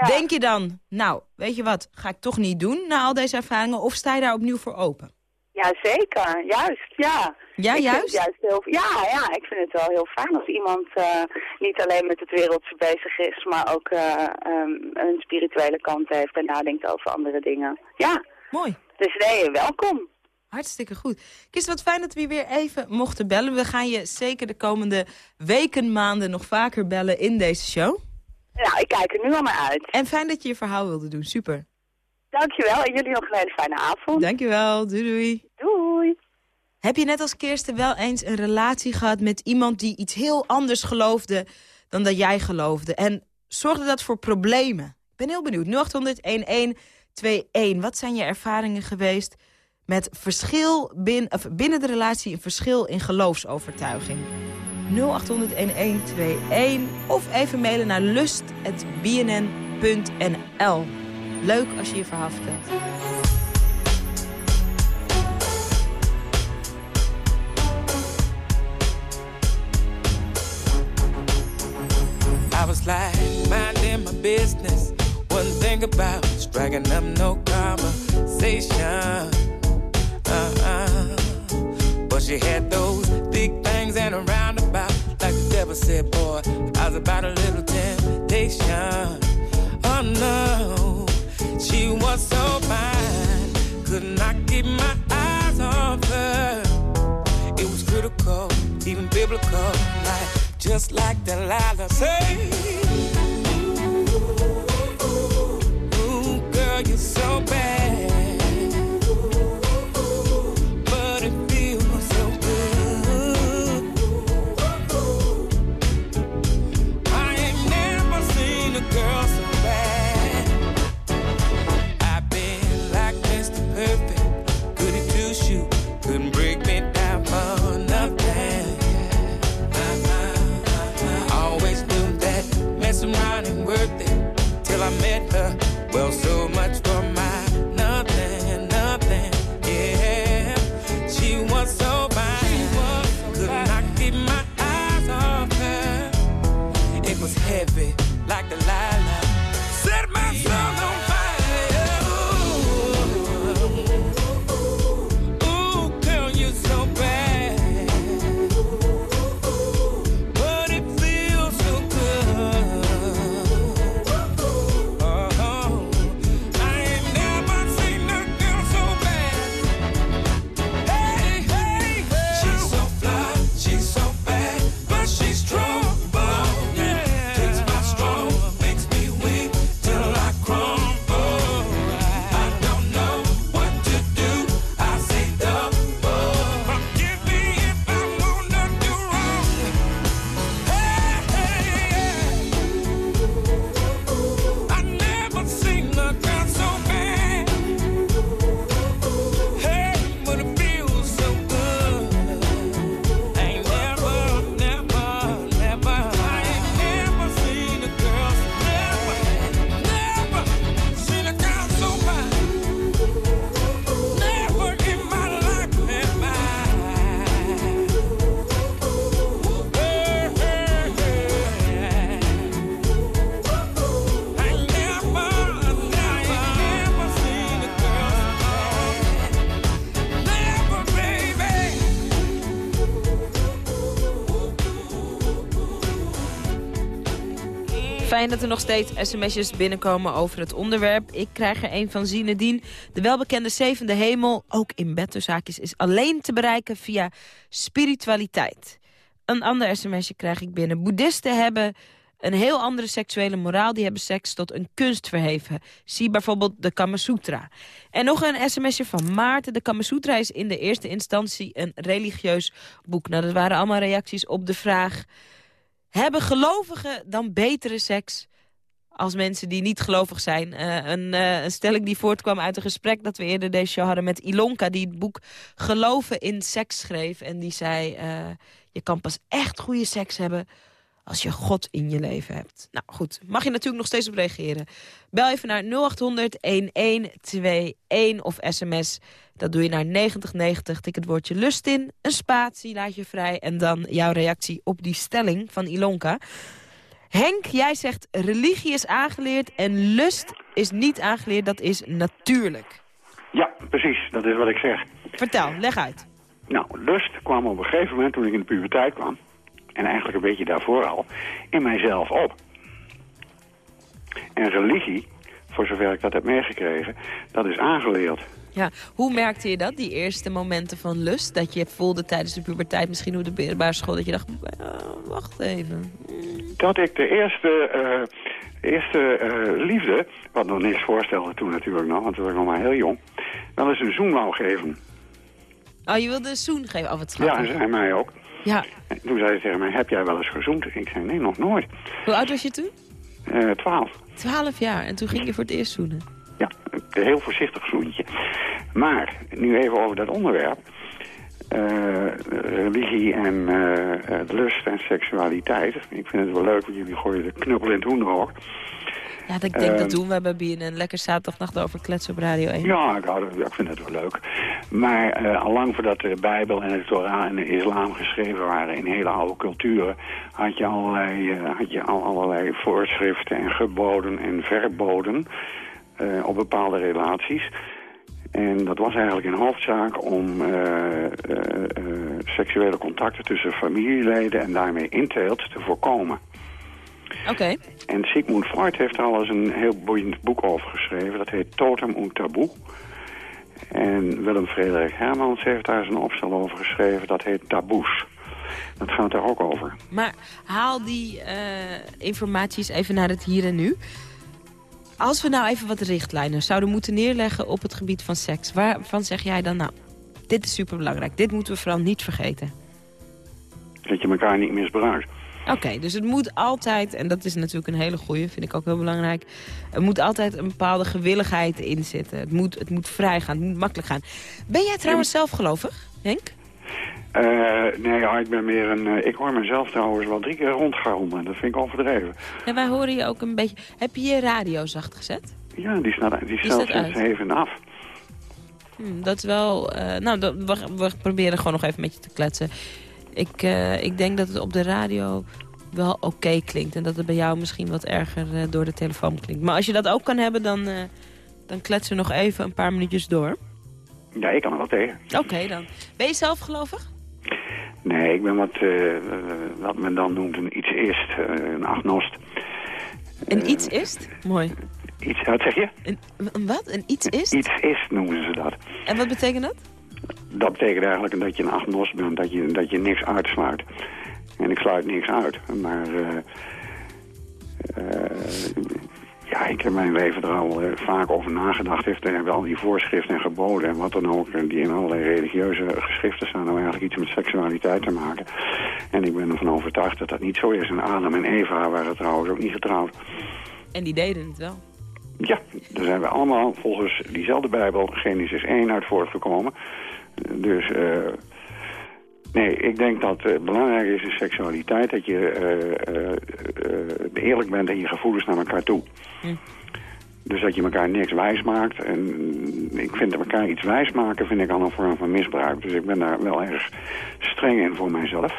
Denk je dan, nou, weet je wat, ga ik toch niet doen na al deze ervaringen? Of sta je daar opnieuw voor open? Ja, zeker. Juist, ja. Ja, ik juist? Juist heel, ja, ja, ik vind het wel heel fijn als iemand eh, niet alleen met het wereldse bezig is, maar ook eh, ehm, een spirituele kant heeft en nadenkt over andere dingen. Ja. Mooi. Dus nee, welkom. Hartstikke goed. Kist, wat fijn dat we je weer even mochten bellen. We gaan je zeker de komende weken, maanden nog vaker bellen in deze show. Ja, ik kijk er nu al naar uit. En fijn dat je je verhaal wilde doen. Super. Dankjewel en jullie nog een hele fijne avond. Dankjewel. Doei doei. Doei. Heb je net als Kirsten wel eens een relatie gehad met iemand die iets heel anders geloofde dan dat jij geloofde? En zorgde dat voor problemen? Ik ben heel benieuwd. 0800-1121. Wat zijn je ervaringen geweest met verschil bin, of binnen de relatie, een verschil in geloofsovertuiging? 0800-1121. Of even mailen naar lust.bnn.nl. Leuk als je je verhaal vertelt. Business, One thing about striking up no conversation. Uh-uh. But she had those big things and a roundabout, like the devil said, boy, I was about a little temptation. Oh no, she was so fine, could not keep my eyes off her. It was critical, even biblical, like just like Delilah say. it's so bad. Fijn dat er nog steeds sms'jes binnenkomen over het onderwerp. Ik krijg er een van Zinedine. De welbekende zevende hemel, ook in bed zaakjes, is alleen te bereiken via spiritualiteit. Een ander sms'je krijg ik binnen. Boeddhisten hebben een heel andere seksuele moraal. Die hebben seks tot een kunst verheven. Zie bijvoorbeeld de Kama Sutra. En nog een sms'je van Maarten. De Kama Sutra is in de eerste instantie een religieus boek. Nou, dat waren allemaal reacties op de vraag... Hebben gelovigen dan betere seks als mensen die niet gelovig zijn? Uh, een, uh, een, stelling die voortkwam uit een gesprek dat we eerder deze show hadden met Ilonka... die het boek Geloven in Seks schreef. En die zei, uh, je kan pas echt goede seks hebben als je God in je leven hebt. Nou goed, mag je natuurlijk nog steeds op reageren. Bel even naar 0800-1121 of sms. Dat doe je naar 9090, tik het woordje lust in, een spatie, laat je vrij... en dan jouw reactie op die stelling van Ilonka. Henk, jij zegt religie is aangeleerd en lust is niet aangeleerd, dat is natuurlijk. Ja, precies, dat is wat ik zeg. Vertel, leg uit. Nou, lust kwam op een gegeven moment toen ik in de puberteit kwam en eigenlijk een beetje daarvoor al, in mijzelf op. En religie, voor zover ik dat heb meegekregen, dat is aangeleerd. Ja, hoe merkte je dat, die eerste momenten van lust? Dat je voelde tijdens de puberteit, misschien op de middelbare school... dat je dacht, uh, wacht even. Dat ik de eerste, uh, eerste uh, liefde, wat nog niks voorstelde toen natuurlijk nog... want toen was ik nog maar heel jong, wel eens een zoen wou geven. Oh, je wilde een zoen geven? Oh, wat Ja, en mij ook. Ja. En toen zei ze tegen mij, heb jij wel eens gezoend? Ik zei, nee, nog nooit. Hoe oud was je toen? Uh, twaalf. Twaalf jaar. En toen ging je voor het eerst zoenen? Ja, een heel voorzichtig zoentje. Maar, nu even over dat onderwerp. Uh, religie en uh, lust en seksualiteit. Ik vind het wel leuk, want jullie gooien de knuppel in het hoenderhok. Ja, ik denk dat doen we bij BNN. Lekker zaterdagnacht over kletsen op Radio 1. Ja, ik, hou, ik vind het wel leuk. Maar uh, allang voordat de Bijbel en de Torah en de islam geschreven waren in hele oude culturen... had je allerlei, uh, had je al allerlei voorschriften en geboden en verboden uh, op bepaalde relaties... En dat was eigenlijk in hoofdzaak om uh, uh, uh, seksuele contacten tussen familieleden en daarmee inteelt te voorkomen. Oké. Okay. En Sigmund Freud heeft al eens een heel boeiend boek over geschreven. Dat heet Totem und Taboe. En Willem Frederik Hermans heeft daar eens een opstel over geschreven. Dat heet Taboes. Dat gaat daar ook over. Maar haal die informaties even naar het hier en nu. Als we nou even wat richtlijnen zouden moeten neerleggen op het gebied van seks. Waarvan zeg jij dan nou, dit is superbelangrijk. Dit moeten we vooral niet vergeten. Dat je elkaar niet misbruikt. Oké, okay, dus het moet altijd, en dat is natuurlijk een hele goeie, vind ik ook heel belangrijk... er moet altijd een bepaalde gewilligheid in zitten. Het moet, het moet vrij gaan, het moet makkelijk gaan. Ben jij trouwens zelf gelovig, Henk? Uh, nee, ja, ik ben meer een... Uh, ik hoor mezelf trouwens wel drie keer rondgarmen. Dat vind ik overdreven. En wij horen je ook een beetje... Heb je je radio zacht gezet? Ja, die, staat, die, die even af. Hmm, dat is wel... Uh, nou, dat, we, we, proberen gewoon nog even met je te kletsen. Ik, ik denk dat het op de radio wel oké okay klinkt. En dat het bij jou misschien wat erger door de telefoon klinkt. Maar als je dat ook kan hebben, dan, dan kletsen we nog even een paar minuutjes door. Ja, ik kan er wel tegen. Oké okay, dan. Ben je zelf gelovig? Nee, ik ben wat, wat men dan noemt een iets-ist, uh, een agnost. Een iets-ist? Mooi. Iets, wat zeg je? Een, een wat? Een iets-ist? Iets-ist noemen ze dat. En wat betekent dat? Dat betekent eigenlijk dat je een agnost bent, dat je, dat je niks uitsluit. En ik sluit niks uit, maar... Ja, ik heb mijn leven er al uh, vaak over nagedacht. Heeft er wel die voorschriften en geboden en wat dan ook... die in allerlei religieuze geschriften staan... nou eigenlijk iets met seksualiteit te maken. En ik ben ervan overtuigd dat dat niet zo is. En Adam en Eva waren trouwens ook niet getrouwd. En die deden het wel? Ja, daar zijn we allemaal volgens diezelfde Bijbel... Genesis 1 uit voortgekomen. Dus... Uh, Nee, ik denk dat het uh, belangrijk is in seksualiteit dat je uh, eerlijk bent in je gevoelens naar elkaar toe. Hm. Dus dat je elkaar niks wijs maakt. En ik vind dat elkaar iets wijs maken vind ik al een vorm van misbruik. Dus ik ben daar wel erg streng in voor mijzelf.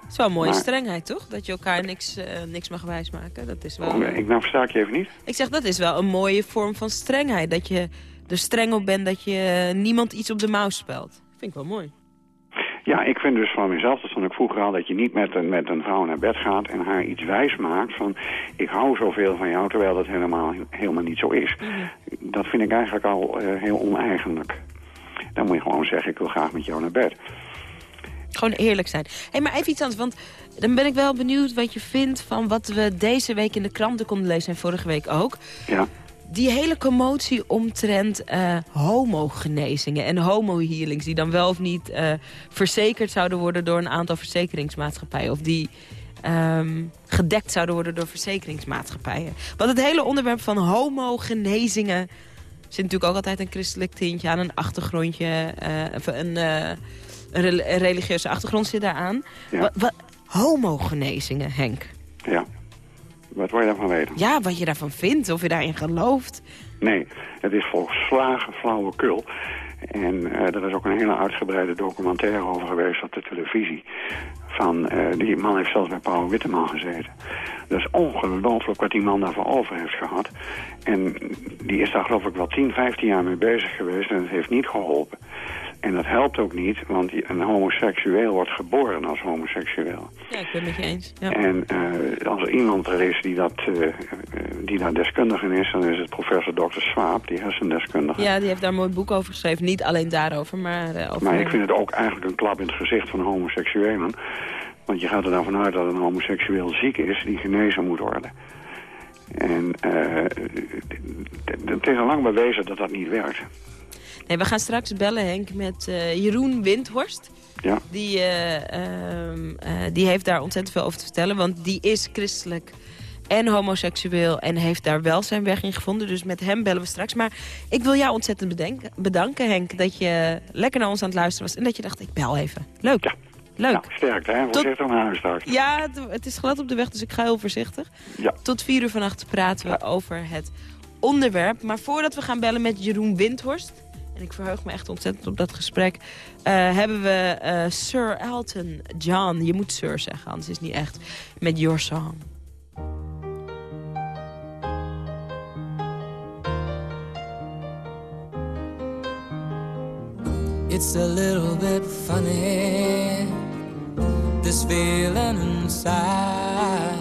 Het is wel een mooie maar, strengheid, toch? Dat je elkaar niks, niks mag wijsmaken. Dat is wel... Oh, ik nou versta ik je even niet. Ik zeg, dat is wel een mooie vorm van strengheid. Dat je er streng op bent dat je niemand iets op de mouw spelt. Vind ik wel mooi. Ja, ik vind dus van mezelf, dat vond ik vroeger al, dat je niet met een, met een vrouw naar bed gaat en haar iets wijs maakt van ik hou zoveel van jou, terwijl dat helemaal, helemaal niet zo is. Dat vind ik eigenlijk al eh, heel oneigenlijk. Dan moet je gewoon zeggen, ik wil graag met jou naar bed. Gewoon eerlijk zijn. hey, maar even iets anders, want dan ben ik wel benieuwd wat je vindt van wat we deze week in de kranten konden lezen en vorige week ook. Ja. Die hele commotie omtrent eh homogenezingen en homo-healings... die dan wel of niet eh, verzekerd zouden worden door een aantal verzekeringsmaatschappijen. Of die ehm, gedekt zouden worden door verzekeringsmaatschappijen. Want het hele onderwerp van homogenezingen... zit natuurlijk ook altijd een christelijk tintje aan, een achtergrondje... of een, een rel- een religieuze achtergrond zit daaraan. Wa- homogenezingen, Henk. Ja. Wat wil je daarvan weten? Ja, wat je daarvan vindt, of je daarin gelooft. Nee, het is volslagen flauwekul. En eh, er is ook een hele uitgebreide documentaire over geweest op de televisie. Van, eh, die man heeft zelfs bij Paul Witteman gezeten. Dat is ongelooflijk wat die man daarvoor over heeft gehad. En die is daar geloof ik wel 10, 15 jaar mee bezig geweest en het heeft niet geholpen. En dat helpt ook niet, want een homoseksueel wordt geboren als homoseksueel. Ja, ik ben het met je eens. Ja. En eh, als er iemand er is die, dat, eh, eh, die daar deskundige in is, dan is het professor Dr. Swaap, die hersendeskundige. Ja, die heeft daar een mooi boek over geschreven. Niet alleen daarover, maar over... Maar ik vind het ook eigenlijk een klap in het gezicht van homoseksuelen. Want je gaat er dan vanuit dat een homoseksueel ziek is die genezen moet worden. En het is al lang bewezen dat dat niet werkt. Nee, we gaan straks bellen, Henk, met eh, Jeroen Windhorst. Ja. Die, eh, ehm, eh, die heeft daar ontzettend veel over te vertellen. Want die is christelijk en homoseksueel en heeft daar wel zijn weg in gevonden. Dus met hem bellen we straks. Maar ik wil jou ontzettend bedenken, bedanken, Henk, dat je lekker naar ons aan het luisteren was. En dat je dacht, ik bel even. Leuk. Ja. Leuk. Nou, sterkte, hè? Voorzichtig naar huis straks. Ja, het, het is glad op de weg, dus ik ga heel voorzichtig. Ja. Tot vier uur vannacht praten we over het onderwerp. Maar voordat we gaan bellen met Jeroen Windhorst... en ik verheug me echt ontzettend op dat gesprek... eh, hebben we eh, Sir Elton John. Je moet Sir zeggen, anders is het niet echt. Met Your Song. It's a little bit funny, this feeling inside.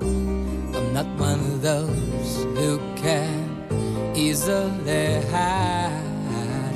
I'm not one of those who can easily hide.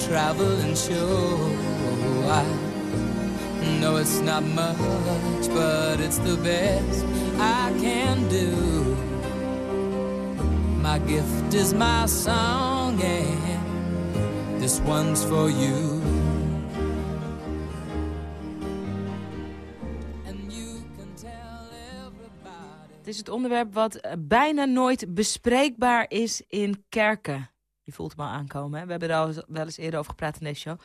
traveling show. I know it's not much, but it's the best I can do. My gift is my song, and this one's for you. Het is het onderwerp wat eh, bijna nooit bespreekbaar is in kerken. Je voelt hem al aankomen. Hè? We hebben er al wel eens eerder over gepraat in deze show.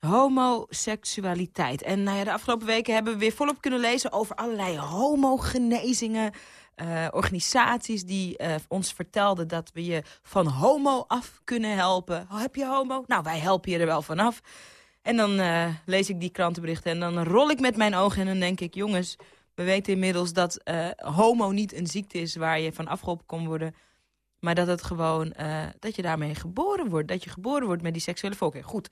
Homoseksualiteit. En nou ja, de afgelopen weken hebben we weer volop kunnen lezen over allerlei homogenezingen. eh, organisaties die eh, ons vertelden dat we je van homo af kunnen helpen. Oh, heb je homo? Nou, wij helpen je er wel vanaf. En dan eh, lees ik die krantenberichten en dan rol ik met mijn ogen en dan denk ik... jongens, we weten inmiddels dat homo niet een ziekte is waar je van afgeholpen kon worden... maar dat het gewoon, eh, dat je daarmee geboren wordt. Dat je geboren wordt met die seksuele voorkeur. Goed,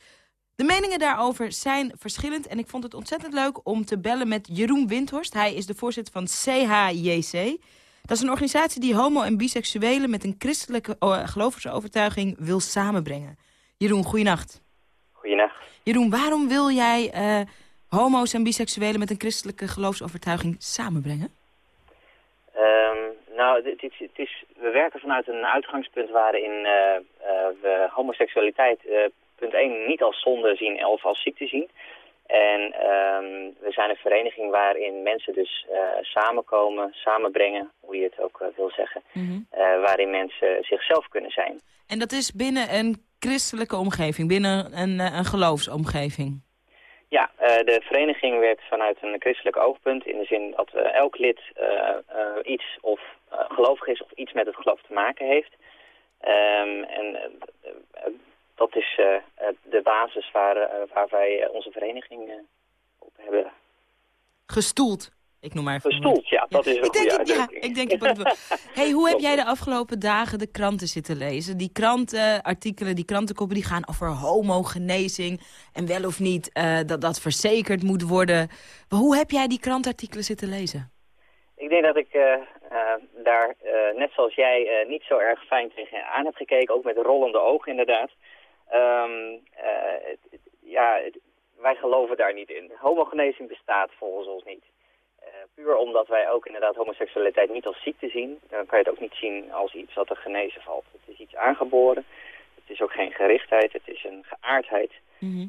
de meningen daarover zijn verschillend en ik vond het ontzettend leuk om te bellen met Jeroen Windhorst. Hij is de voorzitter van CHJC. Dat is een organisatie die homo- en biseksuelen met een christelijke uh, geloofsovertuiging wil samenbrengen. Jeroen, goeienacht. Goeienacht. Jeroen, waarom wil jij eh, homo's en biseksuelen met een christelijke geloofsovertuiging samenbrengen? Ehm, nou, het is, het is, we werken vanuit een uitgangspunt waarin eh, eh, we homoseksualiteit eh, punt 1 niet als zonde zien of als ziekte zien. En ehm, we zijn een vereniging waarin mensen dus samenkomen, samenbrengen, hoe je het ook wil zeggen. eh, waarin mensen zichzelf kunnen zijn. En dat is binnen een christelijke omgeving, binnen een, een geloofsomgeving. Ja, de vereniging werkt vanuit een christelijk oogpunt. In de zin dat elk lid iets of gelovig is of iets met het geloof te maken heeft. Ehm, en eh, eh, dat is eh, eh, de basis waar, eh, waar wij eh, onze vereniging eh, op hebben Gestoeld. Ik noem maar even. gestoeld. Ja, dat is een Ik denk, het- ja, ik denk het. Hey, hoe heb jij de afgelopen dagen de kranten zitten lezen? Die krantenartikelen, die krantenkoppen, die gaan over homogenezing en wel of niet eh, dat dat verzekerd moet worden. Maar hoe heb jij die krantartikelen zitten lezen? Ik denk dat ik eh, eh, daar, eh, net zoals jij, eh, niet zo erg fijn tegenaan heb gekeken. Ook met rollende ogen inderdaad. Ehm, eh, ja, wij geloven daar niet in. Homogenezing bestaat volgens ons niet. Puur omdat wij ook inderdaad homoseksualiteit niet als ziekte zien. Dan kan je het ook niet zien als iets wat te genezen valt. Het is iets aangeboren. Het is ook geen gerichtheid. Het is een geaardheid.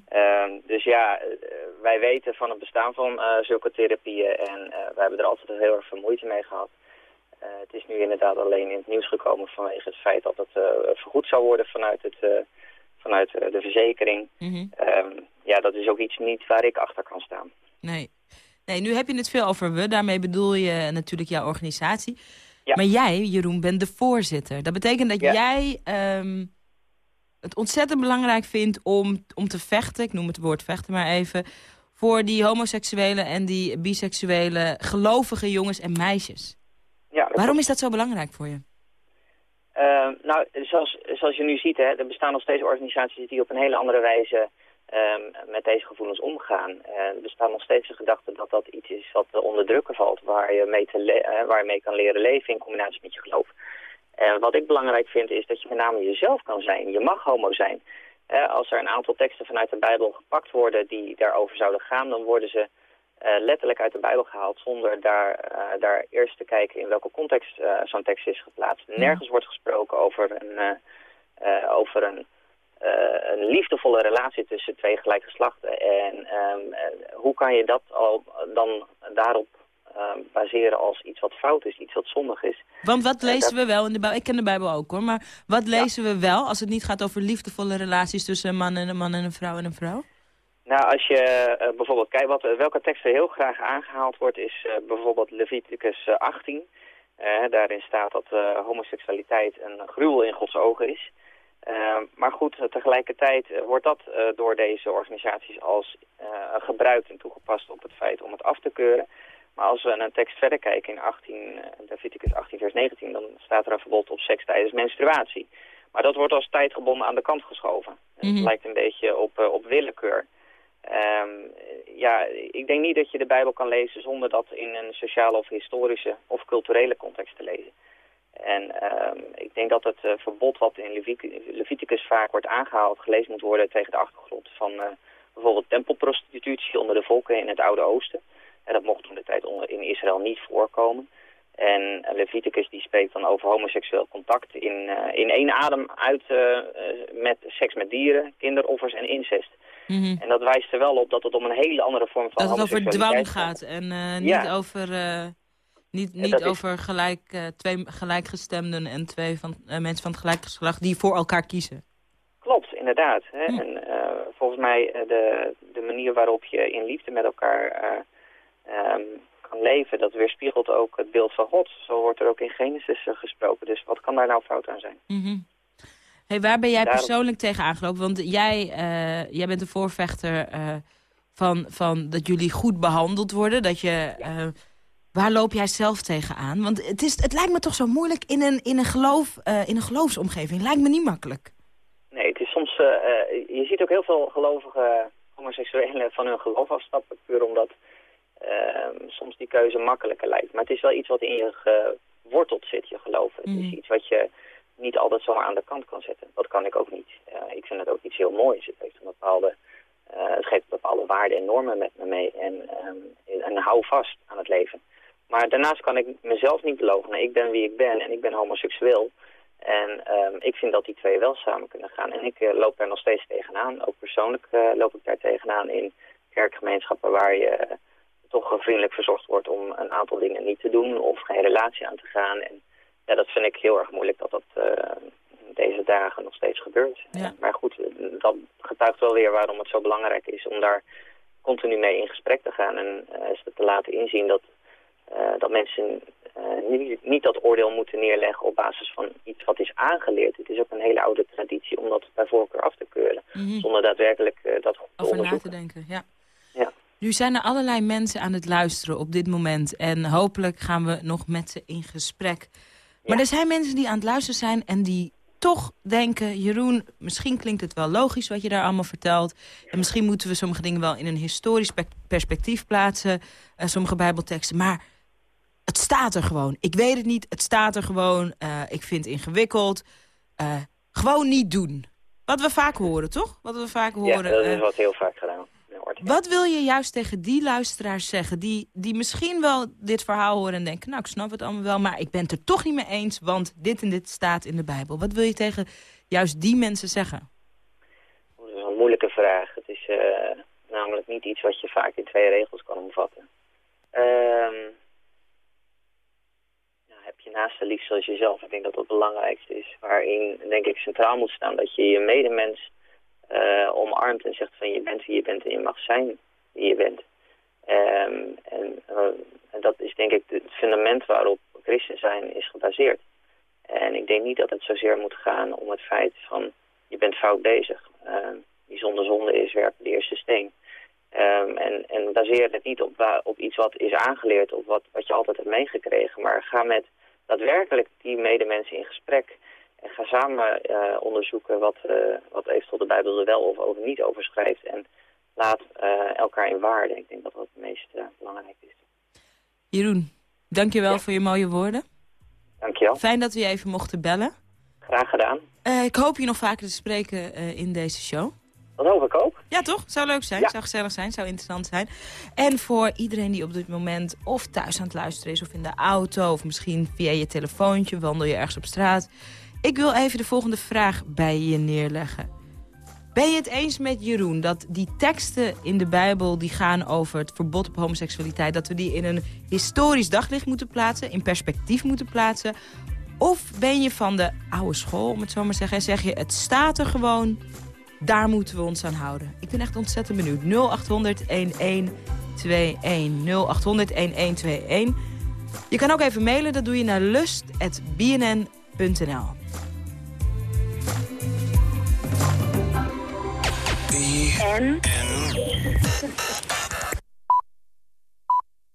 Ehm, dus ja, wij weten van het bestaan van zulke therapieën en wij hebben er altijd heel erg veel moeite mee gehad. Eh, het is nu inderdaad alleen in het nieuws gekomen vanwege het feit dat het eh, vergoed zou worden vanuit, het, eh, vanuit de verzekering. Ehm, ja, dat is ook iets niet waar ik achter kan staan. Nee. nee, nu heb je het veel over we. Daarmee bedoel je natuurlijk jouw organisatie. Maar jij, Jeroen, bent de voorzitter. Dat betekent dat Ja. jij ehm, het ontzettend belangrijk vindt om, om te vechten... ik noem het woord vechten maar even... voor die homoseksuele en die biseksuele gelovige jongens en meisjes. Ja, Waarom is dat zo belangrijk voor je? Eh, nou, zoals, zoals je nu ziet, hè, er bestaan nog steeds organisaties die op een hele andere wijze ehm, met deze gevoelens omgaan. Eh, er bestaat nog steeds de gedachte dat dat iets is wat onderdrukken valt, waar je mee, te eh, waar je mee kan leren leven in combinatie met je geloof. En wat ik belangrijk vind is dat je met name jezelf kan zijn. Je mag homo zijn. Eh, als er een aantal teksten vanuit de Bijbel gepakt worden die daarover zouden gaan, dan worden ze eh, letterlijk uit de Bijbel gehaald zonder daar, eh, daar eerst te kijken in welke context eh, zo'n tekst is geplaatst. Nergens wordt gesproken over een, eh, eh, over een, eh, een liefdevolle relatie tussen twee gelijke geslachten. En ehm, eh, hoe kan je dat al dan daarop ehm, baseren als iets wat fout is, iets wat zondig is? Want wat Eh, lezen dat- we wel in de Bijbel? Ik ken de Bijbel ook hoor. Maar wat lezen we wel als het niet gaat over liefdevolle relaties... tussen een man en een man en een vrouw en een vrouw? Nou, als je eh, bijvoorbeeld kijkt, wat, welke tekst er heel graag aangehaald wordt, is eh, bijvoorbeeld Leviticus eh, 18. Eh, daarin staat dat eh, homoseksualiteit een gruwel in Gods ogen is. Eh, maar goed, eh, tegelijkertijd eh, wordt dat eh, door deze organisaties als eh, gebruikt en toegepast op het feit om het af te keuren. Maar als we een tekst verder kijken in 18, eh, Leviticus 18 vers 19, dan staat er een verbod op seks tijdens menstruatie. Maar dat wordt als tijdgebonden aan de kant geschoven. Het lijkt een beetje op, eh, op willekeur. Ehm, ja, ik denk niet dat je de Bijbel kan lezen zonder dat in een sociale of historische of culturele context te lezen. En ehm, ik denk dat het eh, verbod wat in Levit- Leviticus vaak wordt aangehaald gelezen moet worden tegen de achtergrond van eh, bijvoorbeeld tempelprostitutie onder de volken in het Oude Oosten. En dat mocht toen de tijd onder- in Israël niet voorkomen. En eh, Leviticus die spreekt dan over homoseksueel contact in, in één adem uit met seks met dieren, kinderoffers en incest. En dat wijst er wel op dat het om een hele andere vorm van Dat het over dwang gaat en eh, niet Ja. over, eh, niet, niet is- over gelijk, eh, twee gelijkgestemden en twee van, eh, mensen van het gelijk geslacht die voor elkaar kiezen. Klopt, inderdaad. Hè? En eh, volgens mij eh, de, de manier waarop je in liefde met elkaar eh, ehm, kan leven, dat weerspiegelt ook het beeld van God. Zo wordt er ook in Genesis eh, gesproken. Dus wat kan daar nou fout aan zijn? Mhm. Hey, waar ben jij Daarom- persoonlijk tegen aangelopen? Want jij, eh, jij bent een voorvechter eh, van, van dat jullie goed behandeld worden. Dat je, eh, waar loop jij zelf tegenaan? Want het, is, het lijkt me toch zo moeilijk in een, in een, geloof, in een geloofsomgeving. Lijkt me niet makkelijk. Nee, het is soms... je ziet ook heel veel gelovige homoseksuelen van hun geloof afstappen. Puur omdat ehm, soms die keuze makkelijker lijkt. Maar het is wel iets wat in je geworteld zit, je geloof. Het is iets wat je niet altijd zomaar aan de kant kan zetten. Dat kan ik ook niet. Eh, ik vind het ook iets heel moois. Het, heeft een bepaalde, eh, het geeft bepaalde waarden en normen met me mee. En, ehm, en hou vast aan het leven. Maar daarnaast kan ik mezelf niet beloven. Ik ben wie ik ben en ik ben homoseksueel. En ehm, ik vind dat die twee wel samen kunnen gaan. En ik eh, loop daar nog steeds tegenaan. Ook persoonlijk loop ik daar tegenaan in kerkgemeenschappen waar je toch vriendelijk verzocht wordt om een aantal dingen niet te doen of geen relatie aan te gaan. En ja, dat vind ik heel erg moeilijk dat dat eh, deze dagen nog steeds gebeurt. Maar goed, eh, dat getuigt wel weer waarom het zo belangrijk is om daar continu mee in gesprek te gaan en eh, ze te laten inzien dat, eh, dat mensen eh, niet, niet dat oordeel moeten neerleggen op basis van iets wat is aangeleerd. Het is ook een hele oude traditie om dat bij voorkeur af te keuren, Mhm. zonder daadwerkelijk eh, dat goed te Over na te denken, ja. Ja. Nu zijn er allerlei mensen aan het luisteren op dit moment. En hopelijk gaan we nog met ze in gesprek. Maar er zijn mensen die aan het luisteren zijn en die toch denken... Jeroen, misschien klinkt het wel logisch wat je daar allemaal vertelt. En misschien moeten we sommige dingen wel in een historisch pe- perspectief plaatsen. eh, sommige bijbelteksten. Maar het staat er gewoon. Ik weet het niet, het staat er gewoon. Eh, ik vind het ingewikkeld. Eh, gewoon niet doen. Wat we vaak horen, toch? Wat we vaak Ja, horen. dat is wat heel vaak gedaan wordt. wat wil je juist tegen die luisteraars zeggen... Die, die misschien wel dit verhaal horen en denken... nou, ik snap het allemaal wel, maar ik ben het er toch niet mee eens... want dit en dit staat in de Bijbel. Wat wil je tegen juist die mensen zeggen? Dat is een moeilijke vraag. Het is eh, namelijk niet iets wat je vaak in twee regels kan omvatten. Ehm nou, heb je naast de lief zoals jezelf. Ik denk dat dat het belangrijkste is. Waarin, denk ik, centraal moet staan dat je je medemens omarmt en zegt van je bent wie je bent en je mag zijn wie je bent. Ehm, en, eh, en dat is denk ik het fundament waarop christen zijn is gebaseerd. En ik denk niet dat het zozeer moet gaan om het feit van je bent fout bezig. Ehm, die zonder zonde is, werp de eerste steen. Ehm, en, en baseer het niet op, op iets wat is aangeleerd of wat, wat je altijd hebt meegekregen. Maar ga met daadwerkelijk die medemensen in gesprek. En ga samen eh, onderzoeken wat, eh, wat eventueel de Bijbel er wel of over niet over schrijft. En laat eh, elkaar in waarde. Ik denk dat dat het meest belangrijk is. Jeroen, dankjewel voor je mooie woorden. Dankjewel. Fijn dat we je even mochten bellen. Graag gedaan. Ik hoop je nog vaker te spreken in deze show. Dat hoop ik ook. Ja, toch? Zou leuk zijn, zou gezellig zijn, zou interessant zijn. En voor iedereen die op dit moment of thuis aan het luisteren is... of in de auto, of misschien via je telefoontje, wandel je ergens op straat... ik wil even de volgende vraag bij je neerleggen. Ben je het eens met Jeroen dat die teksten in de Bijbel... die gaan over het verbod op homoseksualiteit... dat we die in een historisch daglicht moeten plaatsen, in perspectief moeten plaatsen... Of ben je van de oude school, om het zo maar te zeggen... en zeg je, het staat er gewoon, daar moeten we ons aan houden. Ik ben echt ontzettend benieuwd. 0800-1121. 0800-1121. Je kan ook even mailen, dat doe je naar lust.bnn.nl. En.